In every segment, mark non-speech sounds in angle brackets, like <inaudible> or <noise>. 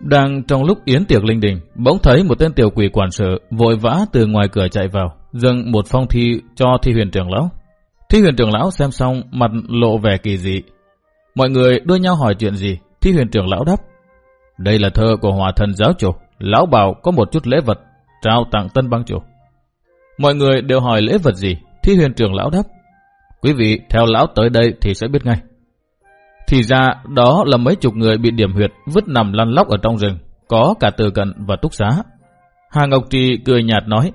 Đang trong lúc yến tiệc linh đình, bỗng thấy một tên tiểu quỷ quản sự vội vã từ ngoài cửa chạy vào, dâng một phong thi cho thi huyền trưởng lão. Thi huyền trưởng lão xem xong mặt lộ vẻ kỳ dị. Mọi người đưa nhau hỏi chuyện gì, thi huyền trưởng lão đáp. Đây là thơ của hòa thần giáo chủ, lão bảo có một chút lễ vật, trao tặng tân bang chủ. Mọi người đều hỏi lễ vật gì, thi huyền trưởng lão đáp. Quý vị theo lão tới đây thì sẽ biết ngay. Thì ra đó là mấy chục người bị điểm huyệt vứt nằm lăn lóc ở trong rừng, có cả từ cận và túc xá. Hà Ngọc Trì cười nhạt nói,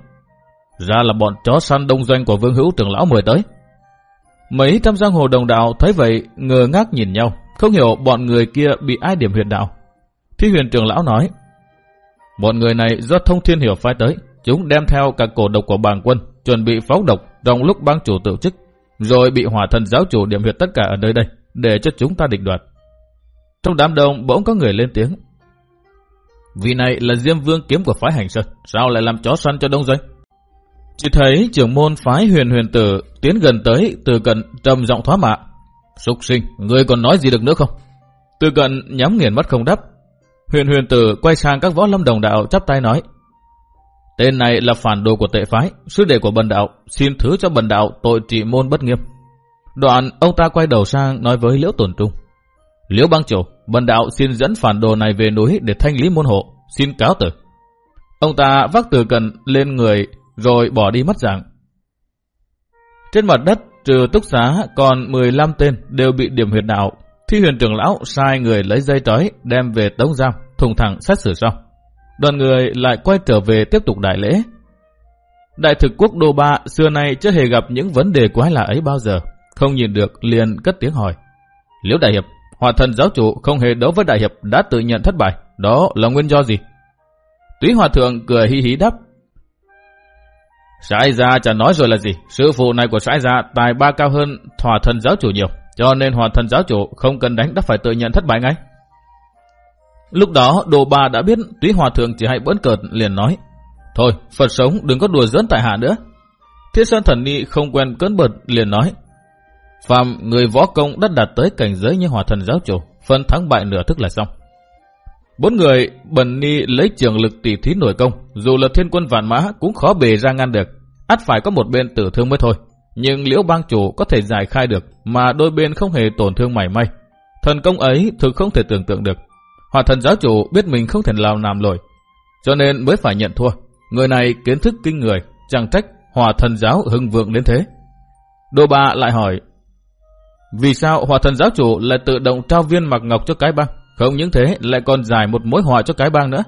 ra là bọn chó săn đông doanh của Vương Hữu trưởng lão mời tới. Mấy trăm giang hồ đồng đạo thấy vậy ngờ ngác nhìn nhau, không hiểu bọn người kia bị ai điểm huyệt đạo. Thi huyền trưởng lão nói, bọn người này do thông thiên hiểu phái tới, chúng đem theo cả cổ độc của bàng quân, chuẩn bị pháo độc trong lúc bang chủ tự chức, rồi bị hỏa thần giáo chủ điểm huyệt tất cả ở nơi đây để cho chúng ta định đoạt. Trong đám đông bỗng có người lên tiếng. Vì này là Diêm Vương kiếm của phái hành sơn, sao lại làm chó săn cho đông doanh? Chỉ thấy trưởng môn phái huyền huyền tử tiến gần tới từ cận trầm giọng thoá mạ. Sục sinh, người còn nói gì được nữa không? Từ cận nhắm nghiền mắt không đáp. Huyền huyền tử quay sang các võ lâm đồng đạo chắp tay nói. Tên này là phản đồ của tệ phái, sư đệ của bần đạo, xin thứ cho bần đạo tội trị môn bất nghiêm. Đoạn ông ta quay đầu sang nói với Liễu Tồn Trung. Liễu băng chủ, bần đạo xin dẫn phản đồ này về núi để thanh lý môn hộ, xin cáo tử. Ông ta vác từ cần lên người rồi bỏ đi mất dạng. Trên mặt đất trừ túc xá còn 15 tên đều bị điểm huyệt đạo. Thi huyền trưởng lão sai người lấy dây trói đem về tống giam, thùng thẳng xét xử xong, Đoàn người lại quay trở về tiếp tục đại lễ. Đại thực quốc đô ba xưa nay chưa hề gặp những vấn đề quái lạ ấy bao giờ. Không nhìn được liền cất tiếng hỏi. Liễu Đại Hiệp, hòa thần giáo chủ không hề đấu với Đại Hiệp đã tự nhận thất bại. Đó là nguyên do gì? Túy Hòa Thượng cười hi hí đáp. Sãi gia chả nói rồi là gì. Sư phụ này của sãi gia tài ba cao hơn hòa thần giáo chủ nhiều. Cho nên hòa thần giáo chủ không cần đánh đã phải tự nhận thất bại ngay. Lúc đó đồ bà đã biết túy hòa thượng chỉ hay bỡn cợt liền nói. Thôi, Phật sống đừng có đùa dẫn tại hạ nữa. Thiết sơn thần ni không quen cơn bật liền nói. Phạm người võ công đã đạt tới cảnh giới như hòa thần giáo chủ, phân thắng bại nửa thức là xong. Bốn người bần ni lấy trường lực tỷ thí nổi công, dù là thiên quân vạn mã cũng khó bề ra ngăn được. ắt phải có một bên tử thương mới thôi. Nhưng liễu bang chủ có thể giải khai được mà đôi bên không hề tổn thương mảy may. Thần công ấy thực không thể tưởng tượng được. Hòa thần giáo chủ biết mình không thể làm làm lỗi, cho nên mới phải nhận thua. Người này kiến thức kinh người, chẳng trách hòa thần giáo hưng vượng đến thế. Đô ba lại hỏi, vì sao hòa thần giáo chủ lại tự động trao viên mặc ngọc cho cái bang Không những thế lại còn giải một mối họa cho cái bang nữa.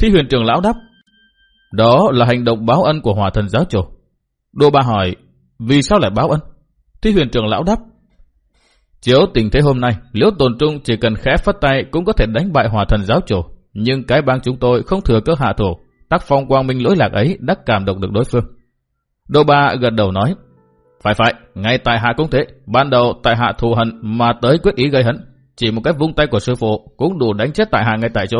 Thi huyền trưởng lão đáp. Đó là hành động báo ân của hòa thần giáo chủ. Đô ba hỏi, vì sao lại báo ân? Thi huyền trưởng lão đáp. Chiếu tình thế hôm nay, liễu tồn trung chỉ cần khẽ phát tay cũng có thể đánh bại hòa thần giáo chủ. Nhưng cái bang chúng tôi không thừa cơ hạ thủ. Tác phong quang minh lỗi lạc ấy đã cảm động được đối phương. Đô ba gật đầu nói. Phải phải, ngay tại hạ cũng thế. Ban đầu tại hạ thù hận mà tới quyết ý gây hấn. Chỉ một cái vung tay của sư phụ cũng đủ đánh chết tại hạ ngay tại chỗ.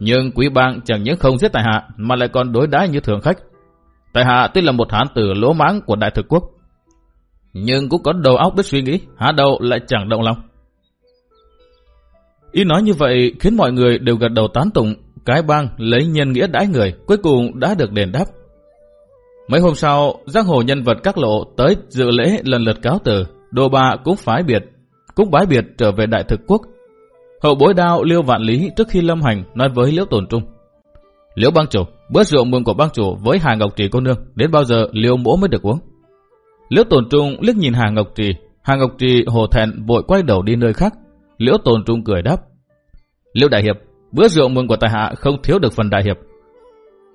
Nhưng quý bang chẳng những không giết tại hạ mà lại còn đối đãi như thường khách. Tại hạ tuy là một hán tử lỗ mãng của đại thực quốc. Nhưng cũng có đầu óc biết suy nghĩ, há đầu lại chẳng động lòng. Y nói như vậy khiến mọi người đều gật đầu tán tụng, cái bang lấy nhân nghĩa đãi người, cuối cùng đã được đền đáp. Mấy hôm sau, giang hồ nhân vật các lộ tới dự lễ lần lượt cáo từ, đồ bà cũng phái biệt, cũng bái biệt trở về đại thực quốc. Hậu bối đao Liêu Vạn Lý trước khi lâm hành nói với Liễu Tồn Trung. Liễu bang chủ, bữa rượu mừng của bang chủ với Hà Ngọc Trì cô nương, đến bao giờ Liêu mỗ mới được uống? Liễu Tồn Trung liếc nhìn Hà Ngọc Trì, Hà Ngọc Trì hồ thẹn vội quay đầu đi nơi khác. Liễu Tồn Trung cười đáp. Liễu Đại Hiệp, bữa rượu mừng của tài hạ không thiếu được phần Đại Hiệp,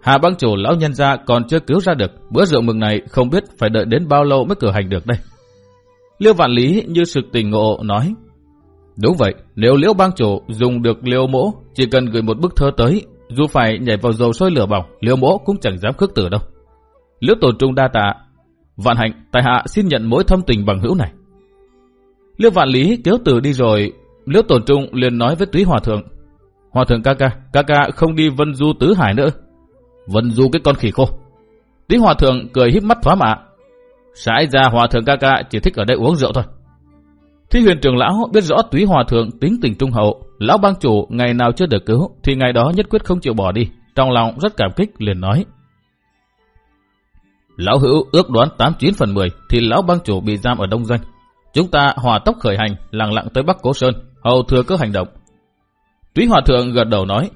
Hà băng chủ lão nhân gia còn chưa cứu ra được, bữa rượu mừng này không biết phải đợi đến bao lâu mới cử hành được đây. Liêu Vạn Lý như sực tình ngộ nói, Đúng vậy, nếu liễu bang chủ dùng được liêu mỗ, chỉ cần gửi một bức thơ tới, dù phải nhảy vào dầu sôi lửa bỏng, liêu mỗ cũng chẳng dám khước tử đâu. Liễu tổ trung đa tạ, vạn hạnh, tài hạ xin nhận mỗi thâm tình bằng hữu này. Liêu Vạn Lý kéo từ đi rồi, liễu tổ trung liền nói với túy hòa thượng, Hòa thượng ca ca, ca ca không đi vân du tứ hải nữa, Vân du cái con khỉ khô. Tí hòa thượng cười híp mắt thoá mạ. Sãi ra hòa thượng ca ca chỉ thích ở đây uống rượu thôi. Thi huyền trưởng lão biết rõ túy hòa thượng tính tình trung hậu, lão bang chủ ngày nào chưa được cứu thì ngày đó nhất quyết không chịu bỏ đi. Trong lòng rất cảm kích liền nói. Lão hữu ước đoán 89 phần 10 thì lão bang chủ bị giam ở Đông Doanh. Chúng ta hòa tốc khởi hành, lặng lặng tới Bắc Cố Sơn, hầu thừa cơ hành động. Túy hòa thượng gật đầu nói.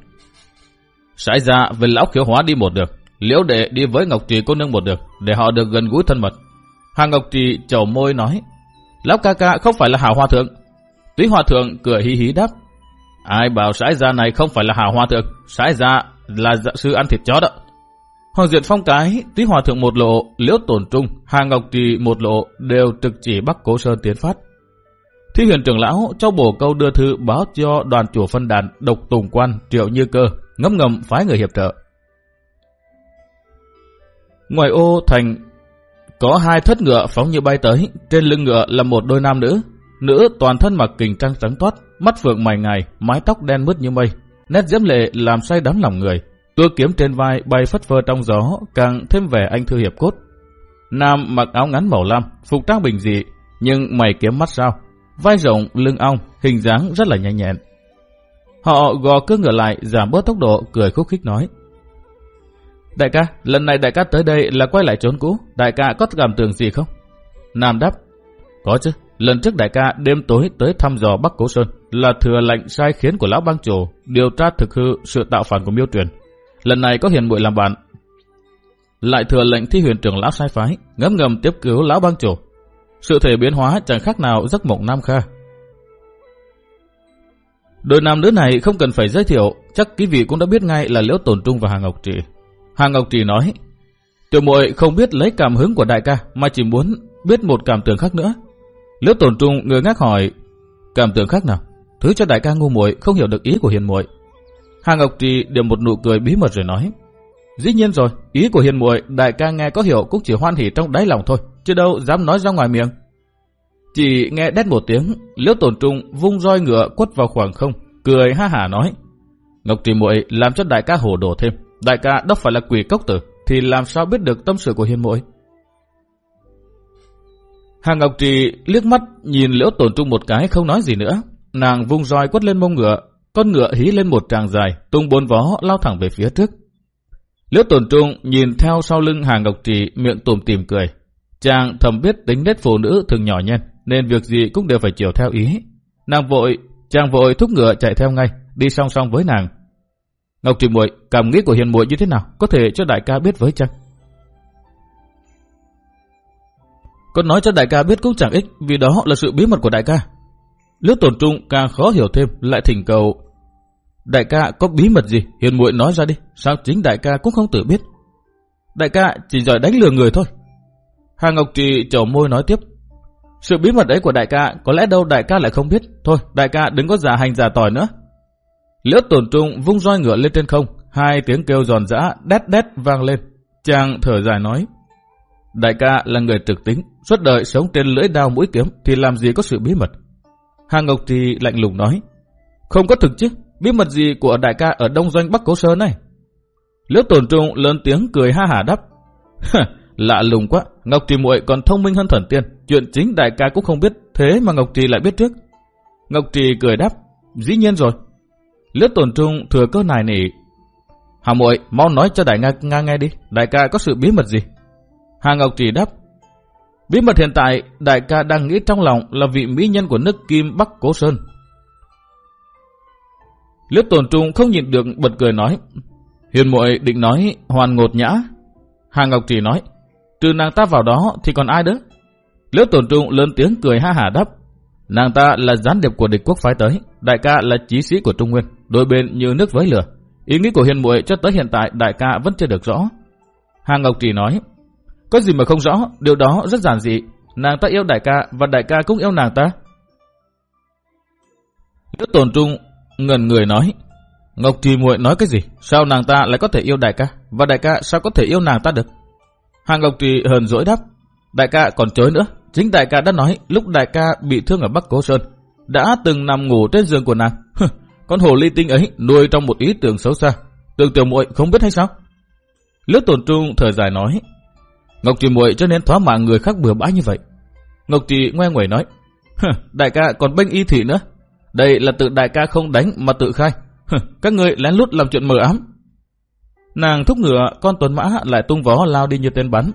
Sải ra về lão khiếu hóa đi một được, liễu đệ đi với Ngọc Trì cô nương một được, để họ được gần gũi thân mật. Hàng Ngọc Trì chầu môi nói. Lão ca ca không phải là hào hòa thượng. Túy hòa thượng cười hí hí đáp. Ai bảo sải ra này không phải là hào hòa thượng, sải ra là dạ sư ăn thịt chó đó. Hoàng Duyệt Phong cái, Túy Hòa Thượng một lộ, Liễu Tổn Trung, Hà Ngọc Trì một lộ đều trực chỉ Bắc Cố Sơn tiến phát. Thi huyền trưởng lão cho bổ câu đưa thư báo cho đoàn chủ phân đàn độc tùng quan triệu như cơ, ngấm ngầm phái người hiệp trợ. Ngoài ô thành có hai thất ngựa phóng như bay tới, trên lưng ngựa là một đôi nam nữ. Nữ toàn thân mặc kình trang trắng toát, mắt phượng mày ngài, mái tóc đen mướt như mây, nét diễm lệ làm say đắm lòng người. Tua kiếm trên vai bay phất phơ trong gió, càng thêm vẻ anh thư hiệp cốt. Nam mặc áo ngắn màu lam, phục trang bình dị, nhưng mày kiếm mắt sao. Vai rộng, lưng ong, hình dáng rất là nhanh nhẹn. Họ gò cương ngựa lại, giảm bớt tốc độ, cười khúc khích nói. Đại ca, lần này đại ca tới đây là quay lại trốn cũ, đại ca có cảm tưởng gì không? Nam đáp, có chứ, lần trước đại ca đêm tối tới thăm dò Bắc Cố Sơn là thừa lệnh sai khiến của lão bang chủ điều tra thực hư sự tạo phản của miêu truyền. Lần này có hiền muội làm bạn. Lại thừa lệnh thi huyền trưởng lão sai phái, ngấm ngầm tiếp cứu lão bang chủ. Sự thể biến hóa chẳng khác nào giấc mộng Nam Kha. Đôi nam nữ này không cần phải giới thiệu, chắc quý vị cũng đã biết ngay là Liễu Tồn Trung và Hà Ngọc Trì. Hà Ngọc Trì nói, tiểu muội không biết lấy cảm hứng của đại ca mà chỉ muốn biết một cảm tưởng khác nữa. Liễu Tồn Trung người ngác hỏi, cảm tưởng khác nào? Thứ cho đại ca ngu muội không hiểu được ý của hiền muội. Hà Ngọc Trì điểm một nụ cười bí mật rồi nói. Dĩ nhiên rồi, ý của hiền muội đại ca nghe có hiểu cũng chỉ hoan hỉ trong đáy lòng thôi, chứ đâu dám nói ra ngoài miệng. Chỉ nghe đét một tiếng, liễu tổn trung vung roi ngựa quất vào khoảng không, cười ha hả nói. Ngọc Trì muội làm cho đại ca hồ đồ thêm, đại ca đâu phải là quỷ cốc tử, thì làm sao biết được tâm sự của hiền muội? Hà Ngọc Trì liếc mắt nhìn liễu tổn trung một cái không nói gì nữa. Nàng vung roi quất lên mông ngựa, con ngựa hí lên một tràng dài, tung bốn vó lao thẳng về phía trước. Liễu tổn trung nhìn theo sau lưng Hà Ngọc Trì miệng tùm tìm cười. Chàng thầm biết tính nét phụ nữ thường nhỏ nhen, nên việc gì cũng đều phải chiều theo ý. Nàng vội, chàng vội thúc ngựa chạy theo ngay, đi song song với nàng. Ngọc Trì muội, cảm nghĩ của hiền muội như thế nào, có thể cho đại ca biết với chăng? Con nói cho đại ca biết cũng chẳng ích, vì đó là sự bí mật của đại ca. Lứa tổn trung càng khó hiểu thêm, lại thỉnh cầu. Đại ca có bí mật gì, hiền muội nói ra đi, sao chính đại ca cũng không tự biết. Đại ca chỉ giỏi đánh lừa người thôi. Hà Ngọc Trì chầu môi nói tiếp. Sự bí mật ấy của đại ca, có lẽ đâu đại ca lại không biết. Thôi, đại ca đừng có giả hành giả tỏi nữa. Liễu tổn trung vung roi ngựa lên trên không, hai tiếng kêu giòn giã, đét đét vang lên. Chàng thở dài nói. Đại ca là người trực tính, suốt đời sống trên lưỡi đao mũi kiếm thì làm gì có sự bí mật. Hà Ngọc thì lạnh lùng nói. Không có thực chứ, bí mật gì của đại ca ở Đông Doanh Bắc Cố Sơn này? Liễu tổn trung lớn tiếng cười ha hả đắp. <laughs> Lạ lùng quá, Ngọc Trì muội còn thông minh hơn thần tiên, chuyện chính đại ca cũng không biết, thế mà Ngọc Trì lại biết trước. Ngọc Trì cười đáp, dĩ nhiên rồi. Liễu tổn trung thừa cơ này nỉ. Hà muội mau nói cho đại nga, nga nghe đi, đại ca có sự bí mật gì? Hà Ngọc Trì đáp, Bí mật hiện tại, đại ca đang nghĩ trong lòng là vị mỹ nhân của nước Kim Bắc Cố Sơn. Liễu tổn trung không nhịn được bật cười nói. Hiền muội định nói hoàn ngột nhã. Hà Ngọc Trì nói, trừ nàng ta vào đó thì còn ai nữa? Liễu tổn trung lớn tiếng cười ha hả đáp. Nàng ta là gián điệp của địch quốc phái tới, đại ca là chí sĩ của Trung Nguyên, đôi bên như nước với lửa. Ý nghĩ của hiền muội cho tới hiện tại đại ca vẫn chưa được rõ. Hà Ngọc Trì nói, có gì mà không rõ, điều đó rất giản dị. Nàng ta yêu đại ca và đại ca cũng yêu nàng ta. Liễu tồn trung ngần người nói. Ngọc Trì muội nói cái gì? Sao nàng ta lại có thể yêu đại ca? Và đại ca sao có thể yêu nàng ta được? Hàng Ngọc Trì hờn dỗi đáp. Đại ca còn chối nữa. Chính đại ca đã nói lúc đại ca bị thương ở Bắc Cố Sơn. Đã từng nằm ngủ trên giường của nàng. Con hồ ly tinh ấy nuôi trong một ý tưởng xấu xa. Tưởng tiểu muội không biết hay sao? Lớp tồn trung thời dài nói. Ngọc Trì muội cho nên thoá mạng người khác bừa bãi như vậy. Ngọc Trì ngoe nguẩy nói, đại ca còn bênh y thị nữa. Đây là tự đại ca không đánh mà tự khai. Các người lén lút làm chuyện mờ ám. Nàng thúc ngựa, con tuần mã lại tung vó lao đi như tên bắn.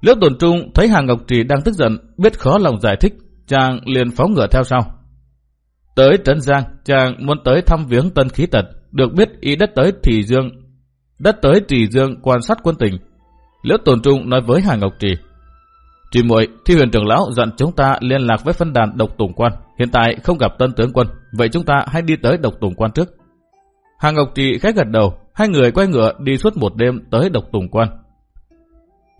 Liễu tổn trung thấy Hàng Ngọc Trì đang tức giận, biết khó lòng giải thích, chàng liền phóng ngựa theo sau. Tới Trấn Giang, chàng muốn tới thăm viếng tân khí tật, được biết ý đất tới Trì Dương. Đất tới Trì Dương quan sát quân tình. Liễu tổn trung nói với Hàng Ngọc Trì. Trì muội, thi huyền trưởng lão dặn chúng ta liên lạc với phân đàn độc tùng quan. Hiện tại không gặp tân tướng quân, vậy chúng ta hãy đi tới độc tùng quan trước. Hàng Ngọc Trì khẽ gật đầu, hai người quay ngựa đi suốt một đêm tới độc tùng quan.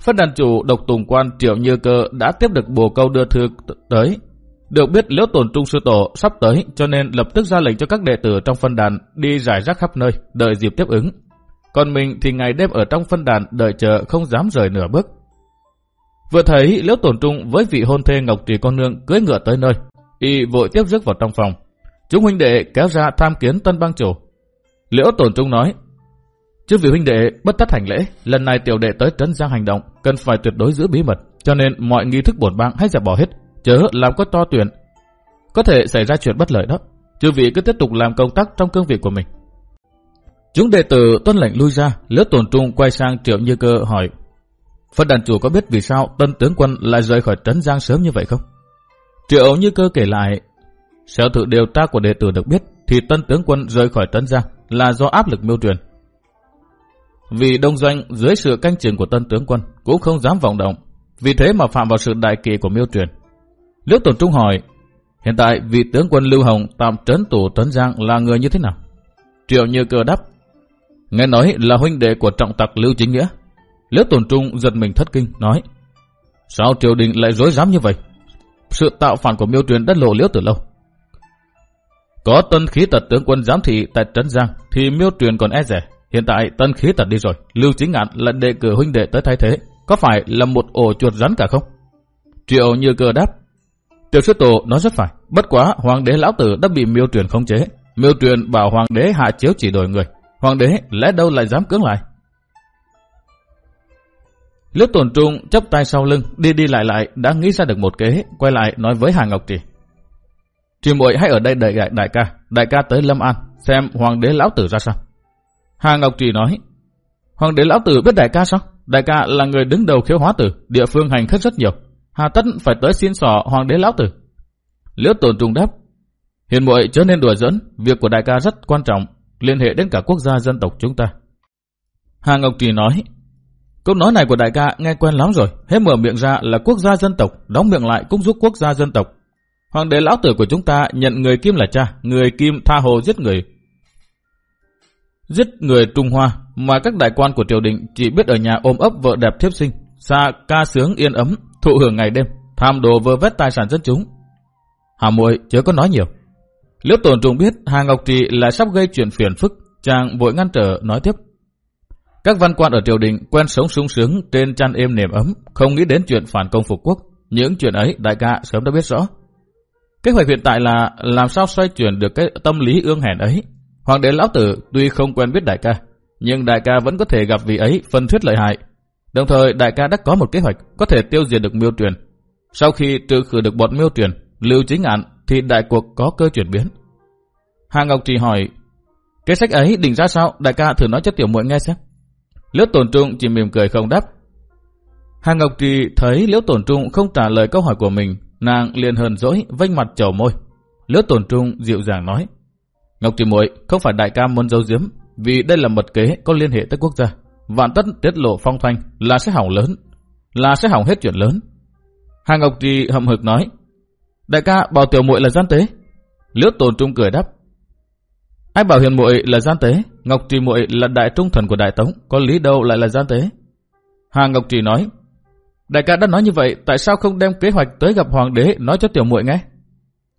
Phân đàn chủ độc tùng quan triệu như cơ đã tiếp được bồ câu đưa thư tới. Được biết liễu tồn trung sư tổ sắp tới cho nên lập tức ra lệnh cho các đệ tử trong phân đàn đi giải rác khắp nơi, đợi dịp tiếp ứng. Còn mình thì ngày đêm ở trong phân đàn đợi chờ không dám rời nửa bước. Vừa thấy liễu tổn trung với vị hôn thê Ngọc Trì con nương cưới ngựa tới nơi, y vội tiếp rước vào trong phòng. Chúng huynh đệ kéo ra tham kiến tân bang chủ. Liễu tổn trung nói, Chứ vị huynh đệ bất tất hành lễ, lần này tiểu đệ tới trấn giang hành động, cần phải tuyệt đối giữ bí mật, cho nên mọi nghi thức bổn bang hãy dẹp bỏ hết, chớ làm có to tuyển. Có thể xảy ra chuyện bất lợi đó, chư vị cứ tiếp tục làm công tác trong cương vị của mình. Chúng đệ tử tuân lệnh lui ra, lớp tổn trung quay sang triệu như cơ hỏi, Phân đàn chủ có biết vì sao tân tướng quân lại rời khỏi trấn giang sớm như vậy không? Triệu như cơ kể lại, theo thử điều tra của đệ tử được biết, thì tân tướng quân rời khỏi trấn giang là do áp lực miêu truyền. Vì đông doanh dưới sự canh chừng của tân tướng quân cũng không dám vọng động, vì thế mà phạm vào sự đại kỳ của miêu truyền. Liễu Tồn Trung hỏi, hiện tại vị tướng quân Lưu Hồng tạm trấn tù Trấn Giang là người như thế nào? Triệu Như Cơ đáp, nghe nói là huynh đệ của trọng tặc Lưu Chính Nghĩa. Liễu Tồn Trung giật mình thất kinh, nói, sao triều đình lại dối dám như vậy? Sự tạo phản của miêu truyền đã lộ liễu từ lâu. Có tân khí tật tướng quân giám thị tại Trấn Giang thì miêu truyền còn e rẻ. Hiện tại tân khí tật đi rồi, Lưu Chính Ngạn là đề cử huynh đệ tới thay thế. Có phải là một ổ chuột rắn cả không? Triệu như cơ đáp. Tiểu sư tổ nói rất phải. Bất quá hoàng đế lão tử đã bị miêu truyền khống chế. Miêu truyền bảo hoàng đế hạ chiếu chỉ đổi người. Hoàng đế lẽ đâu lại dám cưỡng lại. Lúc tổn trung chấp tay sau lưng, đi đi lại lại, đã nghĩ ra được một kế, quay lại nói với Hà Ngọc Trì. Trì muội hãy ở đây đợi đại, đại ca, đại ca tới Lâm An, xem hoàng đế lão tử ra sao. Hà Ngọc Trì nói, Hoàng đế lão tử biết đại ca sao? Đại ca là người đứng đầu khiếu hóa tử, địa phương hành khách rất nhiều. Hà tất phải tới xin sỏ hoàng đế lão tử. Liễu tổn trùng đáp, Hiền muội trở nên đùa dẫn, việc của đại ca rất quan trọng, liên hệ đến cả quốc gia dân tộc chúng ta. Hà Ngọc Trì nói, câu nói này của đại ca nghe quen lắm rồi, hết mở miệng ra là quốc gia dân tộc, đóng miệng lại cũng giúp quốc gia dân tộc. Hoàng đế lão tử của chúng ta nhận người Kim là cha, người Kim tha hồ giết người, Giết người Trung Hoa mà các đại quan của triều đình chỉ biết ở nhà ôm ấp vợ đẹp thiếp sinh, xa ca sướng yên ấm, thụ hưởng ngày đêm, tham đồ vơ vét tài sản dân chúng. Hà muội chớ có nói nhiều. Liễu tổn trùng biết Hà Ngọc Trì là sắp gây chuyện phiền phức, chàng vội ngăn trở nói tiếp. Các văn quan ở triều đình quen sống sung sướng trên chăn êm nềm ấm, không nghĩ đến chuyện phản công phục quốc. Những chuyện ấy đại ca sớm đã biết rõ. Kế hoạch hiện tại là làm sao xoay chuyển được cái tâm lý ương hèn ấy Hoàng đế lão tử tuy không quen biết đại ca, nhưng đại ca vẫn có thể gặp vị ấy phân thuyết lợi hại. Đồng thời đại ca đã có một kế hoạch có thể tiêu diệt được miêu truyền. Sau khi trừ khử được bọn miêu truyền, lưu chính án thì đại cuộc có cơ chuyển biến. Hà Ngọc Trì hỏi, cái sách ấy định ra sao? Đại ca thử nói cho tiểu muội nghe xem. Liễu Tồn Trung chỉ mỉm cười không đáp. Hà Ngọc Trì thấy Liễu Tồn Trung không trả lời câu hỏi của mình, nàng liền hờn dỗi, vênh mặt chầu môi. Liễu Tồn Trung dịu dàng nói, Ngọc Trì muội không phải đại ca muốn giấu giếm, vì đây là mật kế có liên hệ tới quốc gia. Vạn tất tiết lộ phong thanh là sẽ hỏng lớn, là sẽ hỏng hết chuyện lớn. Hà Ngọc Trì hậm hực nói, đại ca bảo tiểu muội là gian tế. Liễu Tồn Trung cười đáp, ai bảo hiền muội là gian tế, Ngọc Trì muội là đại trung thần của đại tống, có lý đâu lại là gian tế. Hà Ngọc Trì nói, đại ca đã nói như vậy, tại sao không đem kế hoạch tới gặp hoàng đế nói cho tiểu muội nghe?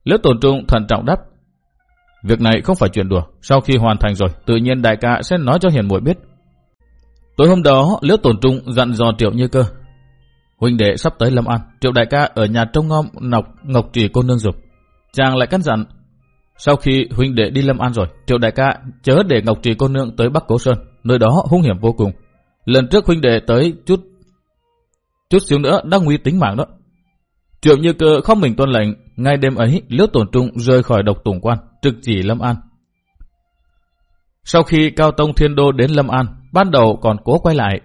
Liễu Tồn Trung thần trọng đáp, Việc này không phải chuyện đùa, sau khi hoàn thành rồi, tự nhiên đại ca sẽ nói cho hiền muội biết. Tối hôm đó, Liễu tổn Trung dặn dò Triệu Như Cơ. Huynh đệ sắp tới Lâm An, Triệu đại ca ở nhà trông ngon nọc ngọc trì cô nương dục. Chàng lại căn dặn, sau khi huynh đệ đi Lâm An rồi, Triệu đại ca chớ để ngọc trì cô nương tới Bắc Cố Sơn, nơi đó hung hiểm vô cùng. Lần trước huynh đệ tới chút chút xíu nữa đã nguy tính mạng đó. Triệu Như Cơ không mình tuân lệnh, ngay đêm ấy Liễu Tổn Trung rời khỏi độc tùng quan, trực chỉ Lâm An. Sau khi Cao Tông Thiên Đô đến Lâm An, ban đầu còn cố quay lại.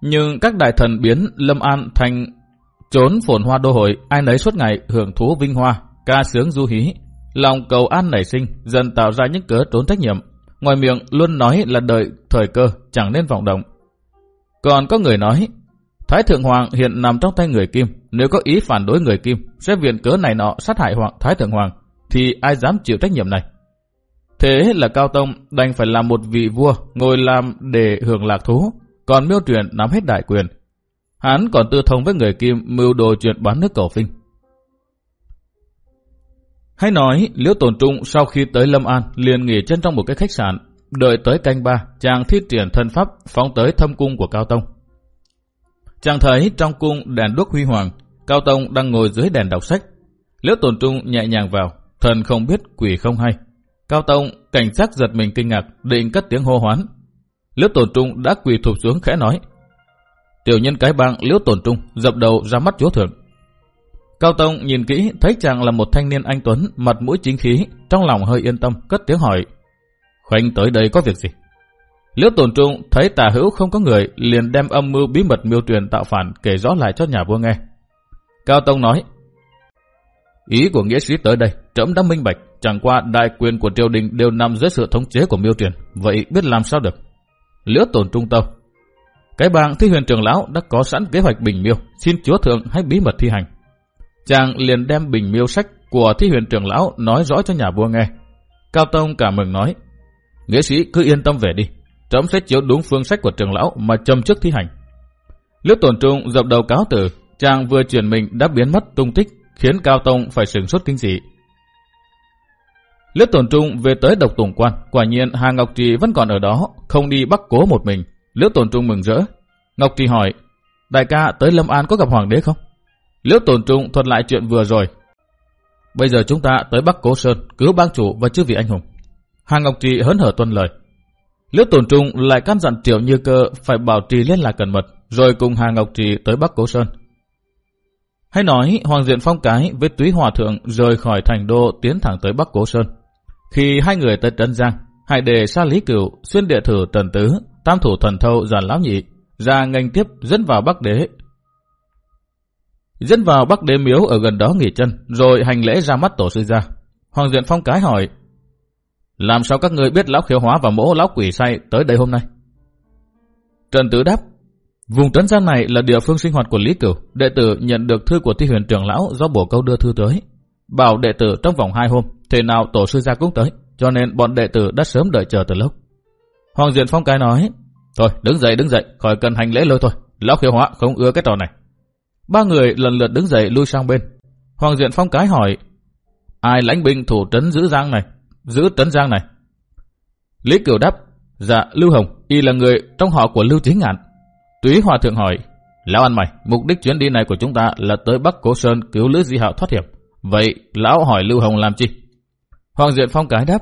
Nhưng các đại thần biến Lâm An thành trốn phồn hoa đô hội, ai nấy suốt ngày hưởng thú vinh hoa, ca sướng du hí. Lòng cầu an nảy sinh, dần tạo ra những cớ trốn trách nhiệm. Ngoài miệng luôn nói là đợi thời cơ, chẳng nên vọng động. Còn có người nói, Thái Thượng Hoàng hiện nằm trong tay người Kim, nếu có ý phản đối người Kim, sẽ viện cớ này nọ sát hại Hoàng Thái Thượng Hoàng, thì ai dám chịu trách nhiệm này? Thế là Cao Tông đành phải làm một vị vua ngồi làm để hưởng lạc thú, còn miêu truyền nắm hết đại quyền. Hắn còn tư thông với người Kim mưu đồ chuyện bán nước cầu phinh. Hay nói, Liễu Tồn Trung sau khi tới Lâm An liền nghỉ chân trong một cái khách sạn, đợi tới canh ba, chàng thiết triển thân pháp phóng tới thâm cung của Cao Tông. Chàng thấy trong cung đèn đuốc huy hoàng, Cao Tông đang ngồi dưới đèn đọc sách. Liễu Tồn Trung nhẹ nhàng vào, thần không biết quỷ không hay. Cao Tông cảnh giác giật mình kinh ngạc, định cất tiếng hô hoán. Liễu Tồn Trung đã quỳ thụp xuống khẽ nói. Tiểu nhân cái bang Liễu Tồn Trung dập đầu ra mắt chúa thượng. Cao Tông nhìn kỹ thấy chàng là một thanh niên anh Tuấn, mặt mũi chính khí, trong lòng hơi yên tâm, cất tiếng hỏi. Khoanh tới đây có việc gì? Liễu Tồn Trung thấy tà hữu không có người, liền đem âm mưu bí mật miêu truyền tạo phản kể rõ lại cho nhà vua nghe. Cao Tông nói, Ý của nghĩa sĩ tới đây, trẫm đã minh bạch, chẳng qua đại quyền của triều đình đều nằm dưới sự thống chế của miêu truyền, vậy biết làm sao được? Liễu Tồn Trung tâu, cái bang thi huyền trường lão đã có sẵn kế hoạch bình miêu, xin chúa thượng hãy bí mật thi hành. Chàng liền đem bình miêu sách của thi huyền trường lão nói rõ cho nhà vua nghe. Cao Tông cảm mừng nói, nghĩa sĩ cứ yên tâm về đi, trẫm sẽ chiếu đúng phương sách của trường lão mà châm trước thi hành. Liễu Tồn Trung dập đầu cáo từ, chàng vừa chuyển mình đã biến mất tung tích, khiến Cao Tông phải sửng sốt kinh dị. Liễu Tồn Trung về tới độc tùng quan, quả nhiên Hà Ngọc Trì vẫn còn ở đó, không đi bắt cố một mình. Liễu Tồn Trung mừng rỡ. Ngọc Trì hỏi, đại ca tới Lâm An có gặp hoàng đế không? Liễu Tồn Trung thuật lại chuyện vừa rồi. Bây giờ chúng ta tới Bắc Cố Sơn, cứu bang chủ và chư vị anh hùng. Hà Ngọc Trì hớn hở tuân lời. Liễu Tồn Trung lại căn dặn Triệu Như Cơ phải bảo trì liên lạc cẩn mật, rồi cùng Hà Ngọc Trì tới Bắc Cố Sơn. Hay nói Hoàng Diện Phong Cái với Túy Hòa Thượng rời khỏi thành đô tiến thẳng tới Bắc Cố Sơn. Khi hai người tới Trấn Giang, Hải đề Sa Lý Cửu, xuyên địa thử Trần Tứ, tam thủ thần thâu giàn lão nhị, ra nghênh tiếp dẫn vào Bắc Đế. Dẫn vào Bắc Đế miếu ở gần đó nghỉ chân, rồi hành lễ ra mắt tổ sư gia. Hoàng Diện Phong Cái hỏi, làm sao các người biết lão khiếu hóa và mỗ lão quỷ say tới đây hôm nay? Trần Tứ đáp, vùng trấn giang này là địa phương sinh hoạt của Lý Cửu. Đệ tử nhận được thư của thi huyền trưởng lão do bổ câu đưa thư tới. Bảo đệ tử trong vòng hai hôm, thế nào tổ sư gia cũng tới, cho nên bọn đệ tử đã sớm đợi chờ từ lâu. Hoàng Diện Phong cái nói, thôi đứng dậy đứng dậy, khỏi cần hành lễ lôi thôi, lão khiếu hóa không ưa cái trò này. Ba người lần lượt đứng dậy lui sang bên. Hoàng Diện Phong cái hỏi, ai lãnh binh thủ trấn giữ giang này? Giữ trấn giang này. Lý Kiều đáp, dạ Lưu Hồng, y là người trong họ của Lưu Chính Ngạn. Túy Hòa Thượng hỏi, Lão ăn mày, mục đích chuyến đi này của chúng ta là tới Bắc Cố Sơn cứu Lữ Di Hạo thoát hiểm. Vậy Lão hỏi Lưu Hồng làm chi? Hoàng Diện Phong cái đáp,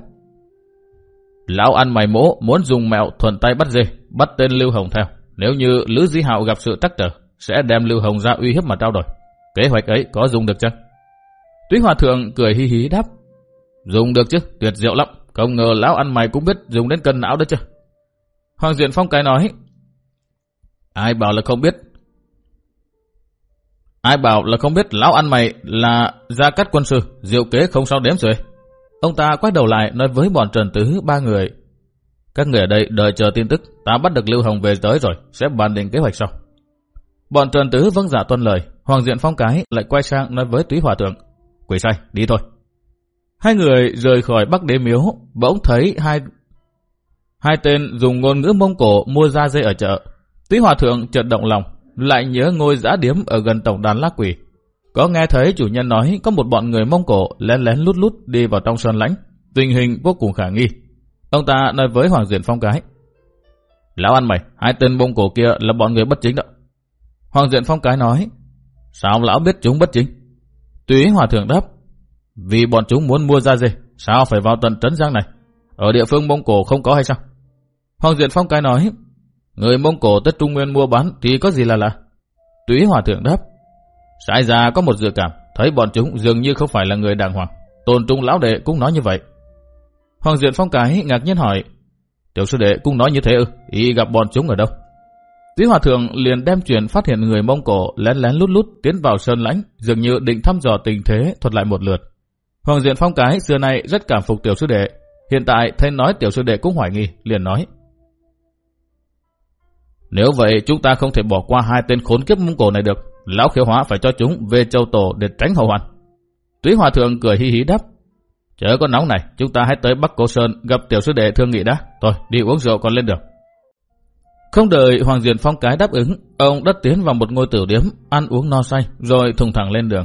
Lão ăn mày mỗ muốn dùng mẹo thuần tay bắt dê, bắt tên Lưu Hồng theo. Nếu như Lữ Di Hạo gặp sự trắc trở, sẽ đem Lưu Hồng ra uy hiếp mà trao đổi. Kế hoạch ấy có dùng được chăng? Túy Hòa Thượng cười hí hí đáp, Dùng được chứ, tuyệt diệu lắm. Không ngờ lão ăn mày cũng biết dùng đến cân não đó chứ. Hoàng Diện Phong cái nói. Ai bảo là không biết. Ai bảo là không biết lão ăn mày là gia cắt quân sư, diệu kế không sao đếm rồi. Ông ta quay đầu lại nói với bọn Trần Tứ ba người. Các người ở đây đợi chờ tin tức, ta bắt được Lưu Hồng về tới rồi, sẽ bàn định kế hoạch sau. Bọn Trần Tứ vâng giả tuân lời, Hoàng Diện Phong cái lại quay sang nói với Túy Hòa Thượng. Quỷ sai, đi thôi. Hai người rời khỏi Bắc Đế Miếu, bỗng thấy hai hai tên dùng ngôn ngữ Mông Cổ mua da dê ở chợ. Tí Hòa Thượng chợt động lòng, lại nhớ ngôi giã điếm ở gần tổng đàn lá quỷ. Có nghe thấy chủ nhân nói có một bọn người Mông Cổ lén lén lút lút đi vào trong sơn lãnh, tình hình vô cùng khả nghi. Ông ta nói với Hoàng Diện Phong cái. Lão ăn mày, hai tên Mông Cổ kia là bọn người bất chính đó. Hoàng Diện Phong cái nói, sao lão biết chúng bất chính? Túy Hòa Thượng đáp, vì bọn chúng muốn mua da dê, sao phải vào tận trấn giang này? Ở địa phương Mông Cổ không có hay sao? Hoàng Diện Phong cái nói, người Mông Cổ tất Trung Nguyên mua bán thì có gì là lạ? Túy Hòa Thượng đáp, sai ra có một dự cảm, thấy bọn chúng dường như không phải là người đàng hoàng. Tôn trung lão đệ cũng nói như vậy. Hoàng Diện Phong cái ngạc nhiên hỏi, tiểu sư đệ cũng nói như thế ư, ý gặp bọn chúng ở đâu? Quý Hòa Thượng liền đem chuyện phát hiện người Mông Cổ lén lén lút lút tiến vào sơn lãnh, dường như định thăm dò tình thế thuật lại một lượt. Hoàng Diện Phong cái xưa nay rất cảm phục tiểu sư đệ, hiện tại thấy nói tiểu sư đệ cũng hoài nghi, liền nói. Nếu vậy chúng ta không thể bỏ qua hai tên khốn kiếp Mông Cổ này được, lão khiếu hóa phải cho chúng về châu tổ để tránh hậu hoạn. Túy Hòa Thượng cười hí hí đáp. Chớ có nóng này, chúng ta hãy tới Bắc Cổ Sơn gặp tiểu sư đệ thương nghị đã. Thôi, đi uống rượu còn lên được. Không đợi Hoàng Diện Phong cái đáp ứng, ông đất tiến vào một ngôi tử điếm, ăn uống no say, rồi thùng thẳng lên đường.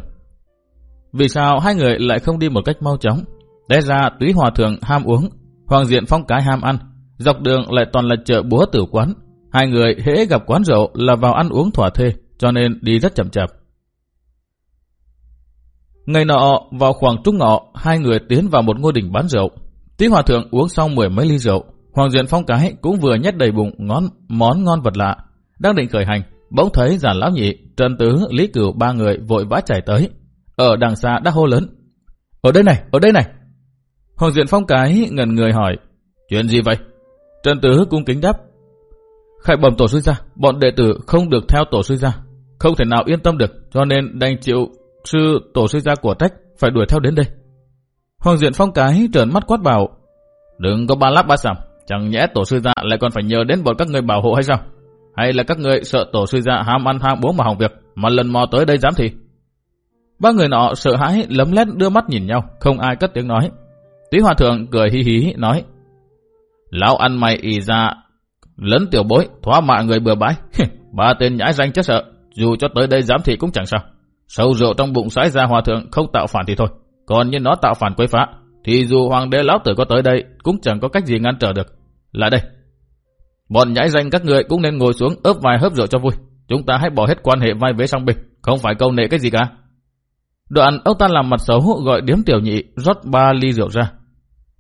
Vì sao hai người lại không đi một cách mau chóng? Té ra túy hòa thượng ham uống, Hoàng Diện Phong cái ham ăn, dọc đường lại toàn là chợ búa tử quán. Hai người hễ gặp quán rượu là vào ăn uống thỏa thê, cho nên đi rất chậm chạp. Ngày nọ, vào khoảng trung ngọ, hai người tiến vào một ngôi đình bán rượu. Túy hòa thượng uống xong mười mấy ly rượu, Hoàng Diện Phong cái cũng vừa nhét đầy bụng ngón món ngon vật lạ. Đang định khởi hành, bỗng thấy giản lão nhị, Trần Tứ, Lý Cửu ba người vội vã chạy tới. Ở đằng xa đã hô lớn. Ở đây này, ở đây này. Hoàng Diện Phong cái ngần người hỏi. Chuyện gì vậy? Trần Tứ cung kính đáp. Khải bẩm tổ sư gia, bọn đệ tử không được theo tổ sư gia. Không thể nào yên tâm được, cho nên đành chịu sư tổ sư gia của trách phải đuổi theo đến đây. Hoàng Diện Phong cái trợn mắt quát bảo. Đừng có ba lắp ba sầm, Chẳng nhẽ tổ sư gia lại còn phải nhờ đến bọn các người bảo hộ hay sao? Hay là các người sợ tổ sư gia ham ăn ham uống mà hỏng việc, mà lần mò tới đây dám thì? Ba người nọ sợ hãi lấm lét đưa mắt nhìn nhau, không ai cất tiếng nói. Tí hòa thượng cười hí hí nói, Lão ăn mày ì ra, lấn tiểu bối, thoá mạ người bừa bãi. <laughs> ba tên nhãi danh chết sợ, dù cho tới đây dám thị cũng chẳng sao. Sâu rượu trong bụng sái ra hòa thượng không tạo phản thì thôi, còn như nó tạo phản quấy phá, thì dù hoàng đế lão tử có tới đây cũng chẳng có cách gì ngăn trở được. Lại đây. Bọn nhãi danh các người cũng nên ngồi xuống ớp vài hớp rượu cho vui. Chúng ta hãy bỏ hết quan hệ vai vế song bình, không phải câu nệ cái gì cả. Đoạn ông ta làm mặt xấu gọi điếm tiểu nhị rót ba ly rượu ra.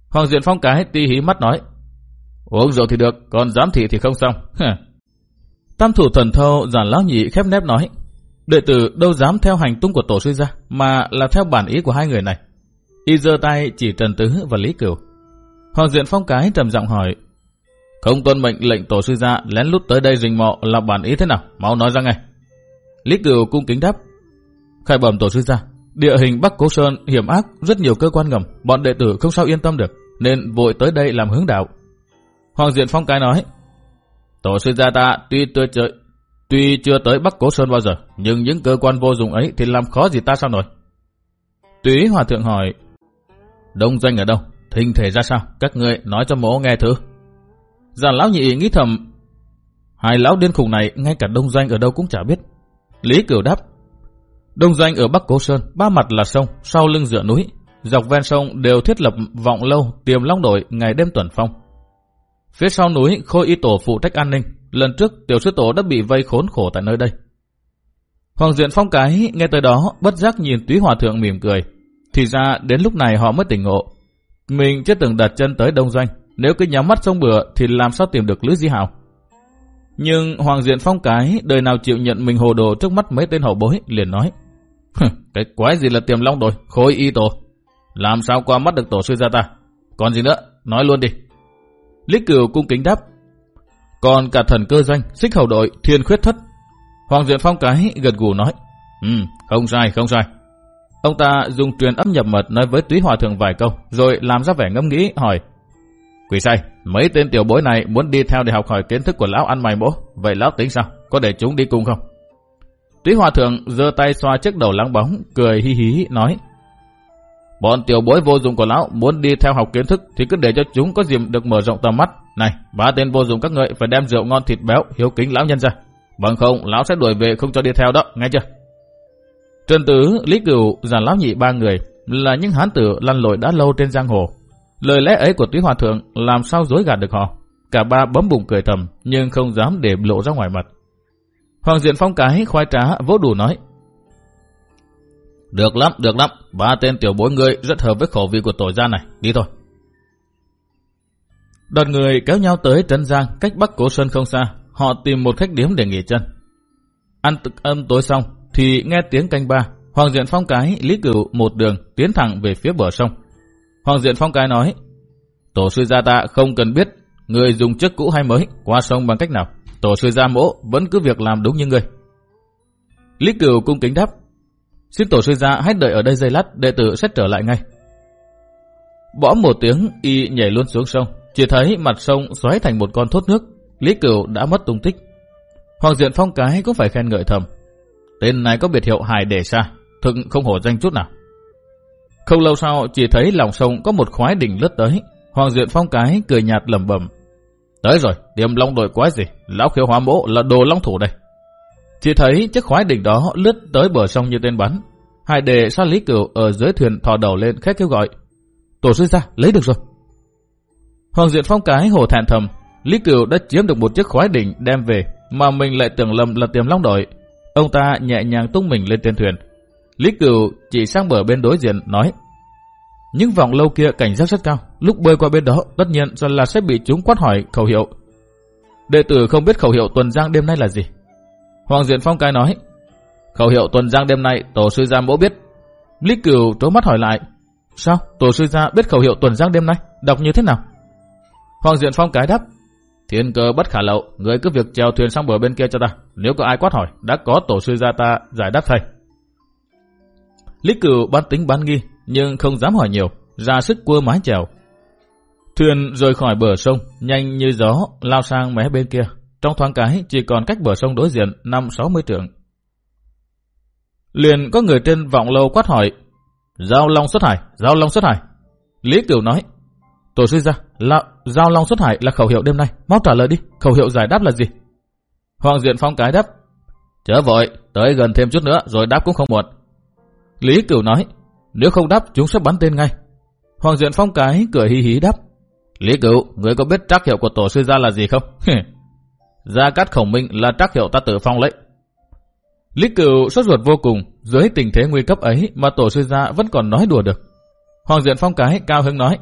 Hoàng Diện Phong cái ti hí mắt nói. Uống rượu thì được, còn dám thị thì không xong. <laughs> Tam thủ thần thâu giản lão nhị khép nép nói. Đệ tử đâu dám theo hành tung của tổ sư ra, mà là theo bản ý của hai người này. Y giơ tay chỉ Trần Tứ và Lý Cửu. Hoàng Diện Phong cái trầm giọng hỏi. Không tuân mệnh lệnh tổ sư gia lén lút tới đây rình mọ là bản ý thế nào? Mau nói ra ngay. Lý Cửu cung kính đáp. Khai bẩm tổ sư gia, địa hình Bắc Cố Sơn hiểm ác, rất nhiều cơ quan ngầm, bọn đệ tử không sao yên tâm được, nên vội tới đây làm hướng đạo. Hoàng Diện Phong cái nói. Tổ sư gia ta tuy tôi chơi, tuy chưa tới Bắc Cố Sơn bao giờ, nhưng những cơ quan vô dụng ấy thì làm khó gì ta sao nổi. Túy Hòa Thượng hỏi, Đông doanh ở đâu? Thinh thể ra sao? Các ngươi nói cho mỗ nghe thử. Già lão nhị nghĩ thầm, hai lão điên khùng này ngay cả đông doanh ở đâu cũng chả biết. Lý Cửu đáp, đông doanh ở Bắc Cố Sơn, ba mặt là sông, sau lưng dựa núi. Dọc ven sông đều thiết lập vọng lâu, tiềm long đội ngày đêm tuần phong. Phía sau núi khôi y tổ phụ trách an ninh, lần trước tiểu sư tổ đã bị vây khốn khổ tại nơi đây. Hoàng diện phong cái nghe tới đó bất giác nhìn túy hòa thượng mỉm cười, thì ra đến lúc này họ mới tỉnh ngộ. Mình chưa từng đặt chân tới đông doanh, nếu cứ nhắm mắt sông bừa thì làm sao tìm được Lữ Di Hào. Nhưng Hoàng Diện Phong cái đời nào chịu nhận mình hồ đồ trước mắt mấy tên hậu bối liền nói cái quái gì là tiềm long rồi, khối y tổ. Làm sao qua mắt được tổ sư gia ta? Còn gì nữa, nói luôn đi. Lý cửu cung kính đáp. Còn cả thần cơ doanh, xích hầu đội, thiên khuyết thất. Hoàng Diện Phong cái gật gù nói. Ừ, không sai, không sai. Ông ta dùng truyền âm nhập mật nói với túy hòa thượng vài câu, rồi làm ra vẻ ngâm nghĩ, hỏi. Quỷ sai, mấy tên tiểu bối này muốn đi theo để học hỏi kiến thức của lão ăn mày mỗ, vậy lão tính sao? Có để chúng đi cùng không? Túy hòa thượng giơ tay xoa chiếc đầu lắng bóng, cười hi hí nói. Bọn tiểu bối vô dụng của lão muốn đi theo học kiến thức thì cứ để cho chúng có dịp được mở rộng tầm mắt. Này, ba tên vô dụng các ngợi phải đem rượu ngon thịt béo hiếu kính lão nhân ra. Bằng không, lão sẽ đuổi về không cho đi theo đó, nghe chưa? Trần Tử, Lý Cửu, giàn Lão Nhị ba người là những hán tử lăn lội đã lâu trên giang hồ. Lời lẽ ấy của Túy Hòa Thượng làm sao dối gạt được họ. Cả ba bấm bụng cười thầm nhưng không dám để lộ ra ngoài mặt. Hoàng Diện Phong cái khoai trá vỗ đủ nói. Được lắm, được lắm. Ba tên tiểu bối người rất hợp với khẩu vị của tổ gia này. Đi thôi. Đoàn người kéo nhau tới Trấn Giang cách Bắc Cố Sơn không xa. Họ tìm một khách điếm để nghỉ chân. Ăn thực âm tối xong, thì nghe tiếng canh ba, Hoàng Diện Phong cái, Lý Cửu một đường tiến thẳng về phía bờ sông. Hoàng Diện Phong cái nói, Tổ sư gia ta không cần biết người dùng chức cũ hay mới qua sông bằng cách nào. Tổ sư gia mỗ vẫn cứ việc làm đúng như người. Lý Cửu cung kính đáp, xin tổ sư gia hãy đợi ở đây giây lát, đệ tử sẽ trở lại ngay. Bỏ một tiếng, y nhảy luôn xuống sông, chỉ thấy mặt sông xoáy thành một con thốt nước. Lý Cửu đã mất tung tích. Hoàng Diện Phong cái cũng phải khen ngợi thầm. Tên này có biệt hiệu hài để xa, thực không hổ danh chút nào. Không lâu sau chỉ thấy lòng sông có một khoái đỉnh lướt tới. Hoàng Diện Phong cái cười nhạt lẩm bẩm. Tới rồi, điểm long đội quái gì? Lão khiếu hóa mỗ là đồ long thủ đây. Chỉ thấy chiếc khoái đỉnh đó lướt tới bờ sông như tên bắn. Hai đề sát Lý Cửu ở dưới thuyền thò đầu lên khét kêu gọi. Tổ sư ra, lấy được rồi. Hoàng Diện Phong cái hồ thẹn thầm. Lý Cửu đã chiếm được một chiếc khoái đỉnh đem về mà mình lại tưởng lầm là tiềm long đội. Ông ta nhẹ nhàng tung mình lên trên thuyền. Lý Cửu chỉ sang bờ bên đối diện nói những vòng lâu kia cảnh giác rất cao. Lúc bơi qua bên đó tất nhiên là sẽ bị chúng quát hỏi khẩu hiệu. Đệ tử không biết khẩu hiệu tuần giang đêm nay là gì? Hoàng Diện Phong cái nói Khẩu hiệu tuần giang đêm nay tổ sư gia mỗ biết. Lý Cửu trố mắt hỏi lại Sao? Tổ sư gia biết khẩu hiệu tuần giang đêm nay? Đọc như thế nào? Hoàng Diện Phong cái đáp Thiên cơ bất khả lậu Người cứ việc chèo thuyền sang bờ bên kia cho ta. Nếu có ai quát hỏi Đã có tổ sư gia ta giải đáp thay. Lý cửu bán tính bán nghi, nhưng không dám hỏi nhiều, ra sức cua mái chèo. Thuyền rời khỏi bờ sông, nhanh như gió, lao sang mé bên kia. Trong thoáng cái, chỉ còn cách bờ sông đối diện 5-60 trượng. Liền có người trên vọng lâu quát hỏi, Giao Long xuất hải, Giao Long xuất hải. Lý Cửu nói, Tổ sư ra, là, Giao Long xuất hải là khẩu hiệu đêm nay, mau trả lời đi, khẩu hiệu giải đáp là gì? Hoàng Diện Phong cái đáp, Chớ vội, tới gần thêm chút nữa rồi đáp cũng không muộn. Lý Cửu nói, nếu không đáp chúng sẽ bắn tên ngay. Hoàng Diện Phong cái cười hí hí đáp. Lý Cửu, người có biết trắc hiệu của tổ sư gia là gì không? <laughs> gia cát khổng minh là trắc hiệu ta tự phong lấy. Lý Cửu sốt ruột vô cùng, dưới tình thế nguy cấp ấy mà tổ sư gia vẫn còn nói đùa được. Hoàng Diện Phong cái cao hứng nói.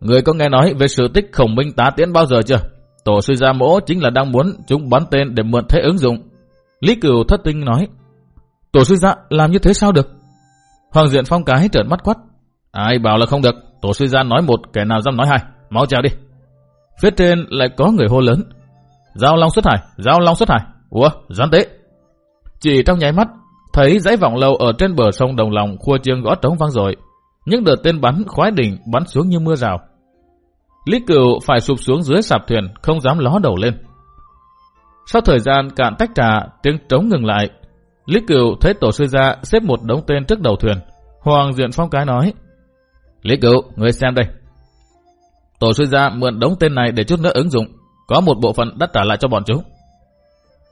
Người có nghe nói về sự tích khổng minh tá tiễn bao giờ chưa? Tổ sư gia mỗ chính là đang muốn chúng bắn tên để mượn thế ứng dụng. Lý Cửu thất tinh nói. Tổ sư gia làm như thế sao được? Hoàng diện phong cái trợn mắt quát. Ai bảo là không được, tổ sư gia nói một, kẻ nào dám nói hai, máu trèo đi. Phía trên lại có người hô lớn. Giao long xuất hải, giao long xuất hải. Ủa, gián tế. Chỉ trong nháy mắt, thấy dãy vọng lâu ở trên bờ sông Đồng Lòng khua chiêng gõ trống vang rồi. Những đợt tên bắn khoái đỉnh bắn xuống như mưa rào. Lý cửu phải sụp xuống dưới sạp thuyền, không dám ló đầu lên. Sau thời gian cạn tách trà, tiếng trống ngừng lại, Lý Cửu thấy tổ sư gia xếp một đống tên trước đầu thuyền. Hoàng Diện Phong cái nói. Lý Cửu, người xem đây. Tổ sư gia mượn đống tên này để chút nữa ứng dụng. Có một bộ phận đã trả lại cho bọn chúng.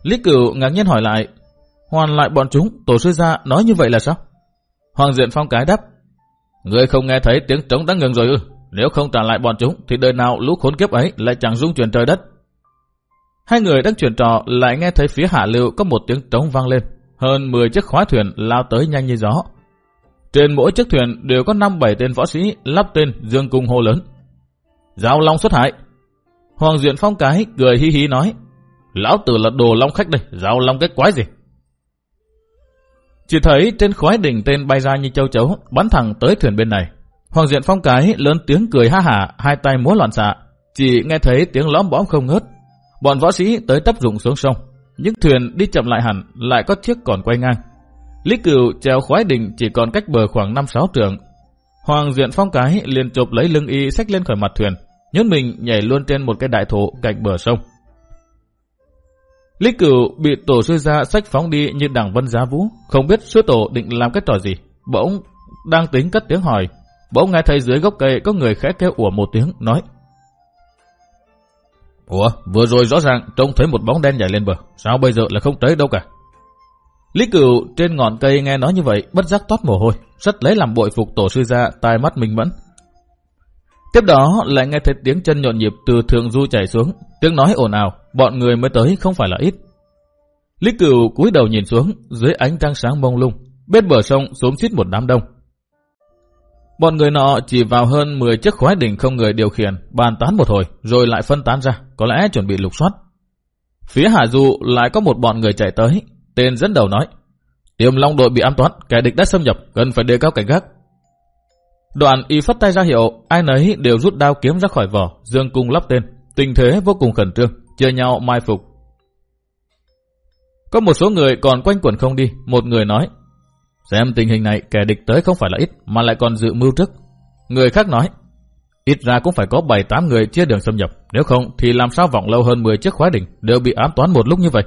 Lý Cửu ngạc nhiên hỏi lại. Hoàn lại bọn chúng, tổ sư gia nói như vậy là sao? Hoàng Diện Phong cái đáp. Người không nghe thấy tiếng trống đã ngừng rồi ư. Nếu không trả lại bọn chúng thì đời nào lũ khốn kiếp ấy lại chẳng rung chuyển trời đất. Hai người đang chuyển trò lại nghe thấy phía hạ lưu có một tiếng trống vang lên hơn 10 chiếc khóa thuyền lao tới nhanh như gió. Trên mỗi chiếc thuyền đều có 5-7 tên võ sĩ lắp tên dương cung hô lớn. Giao long xuất hải. Hoàng Diện Phong cái cười hí hí nói. Lão tử là đồ long khách đây, giao long cái quái gì? Chỉ thấy trên khói đỉnh tên bay ra như châu chấu, bắn thẳng tới thuyền bên này. Hoàng Diện Phong cái lớn tiếng cười ha hả, hai tay múa loạn xạ. Chỉ nghe thấy tiếng lõm bõm không ngớt. Bọn võ sĩ tới tấp rụng xuống sông. Những thuyền đi chậm lại hẳn, lại có chiếc còn quay ngang. Lý Cửu treo khoái đình chỉ còn cách bờ khoảng 5-6 trường. Hoàng Diện Phong cái liền chụp lấy lưng y xách lên khỏi mặt thuyền, nhốt mình nhảy luôn trên một cái đại thổ cạnh bờ sông. Lý Cửu bị tổ sư gia sách phóng đi như đằng vân giá vũ, không biết sư tổ định làm cái trò gì. Bỗng đang tính cất tiếng hỏi, bỗng nghe thấy dưới gốc cây có người khẽ kêu ủa một tiếng, nói Ủa, vừa rồi rõ ràng trông thấy một bóng đen nhảy lên bờ, sao bây giờ là không thấy đâu cả? Lý Cửu trên ngọn cây nghe nói như vậy, bất giác toát mồ hôi, rất lấy làm bội phục tổ sư gia, tai mắt minh mẫn. Tiếp đó lại nghe thấy tiếng chân nhộn nhịp từ thượng du chảy xuống, tiếng nói ồn ào, bọn người mới tới không phải là ít. Lý Cửu cúi đầu nhìn xuống, dưới ánh trăng sáng mông lung, bên bờ sông xúm xít một đám đông. Bọn người nọ chỉ vào hơn 10 chiếc khoái đỉnh không người điều khiển, bàn tán một hồi, rồi lại phân tán ra, có lẽ chuẩn bị lục soát. Phía Hà Du lại có một bọn người chạy tới, tên dẫn đầu nói, Tiềm long đội bị ám toán, kẻ địch đã xâm nhập, cần phải đề cao cảnh giác Đoạn y phất tay ra hiệu, ai nấy đều rút đao kiếm ra khỏi vỏ, dương cung lắp tên. Tình thế vô cùng khẩn trương, chia nhau mai phục. Có một số người còn quanh quẩn không đi, một người nói, xem tình hình này kẻ địch tới không phải là ít, mà lại còn dự mưu trước. Người khác nói, ít ra cũng phải có 7-8 người chia đường xâm nhập, nếu không thì làm sao vọng lâu hơn 10 chiếc khóa đỉnh đều bị ám toán một lúc như vậy.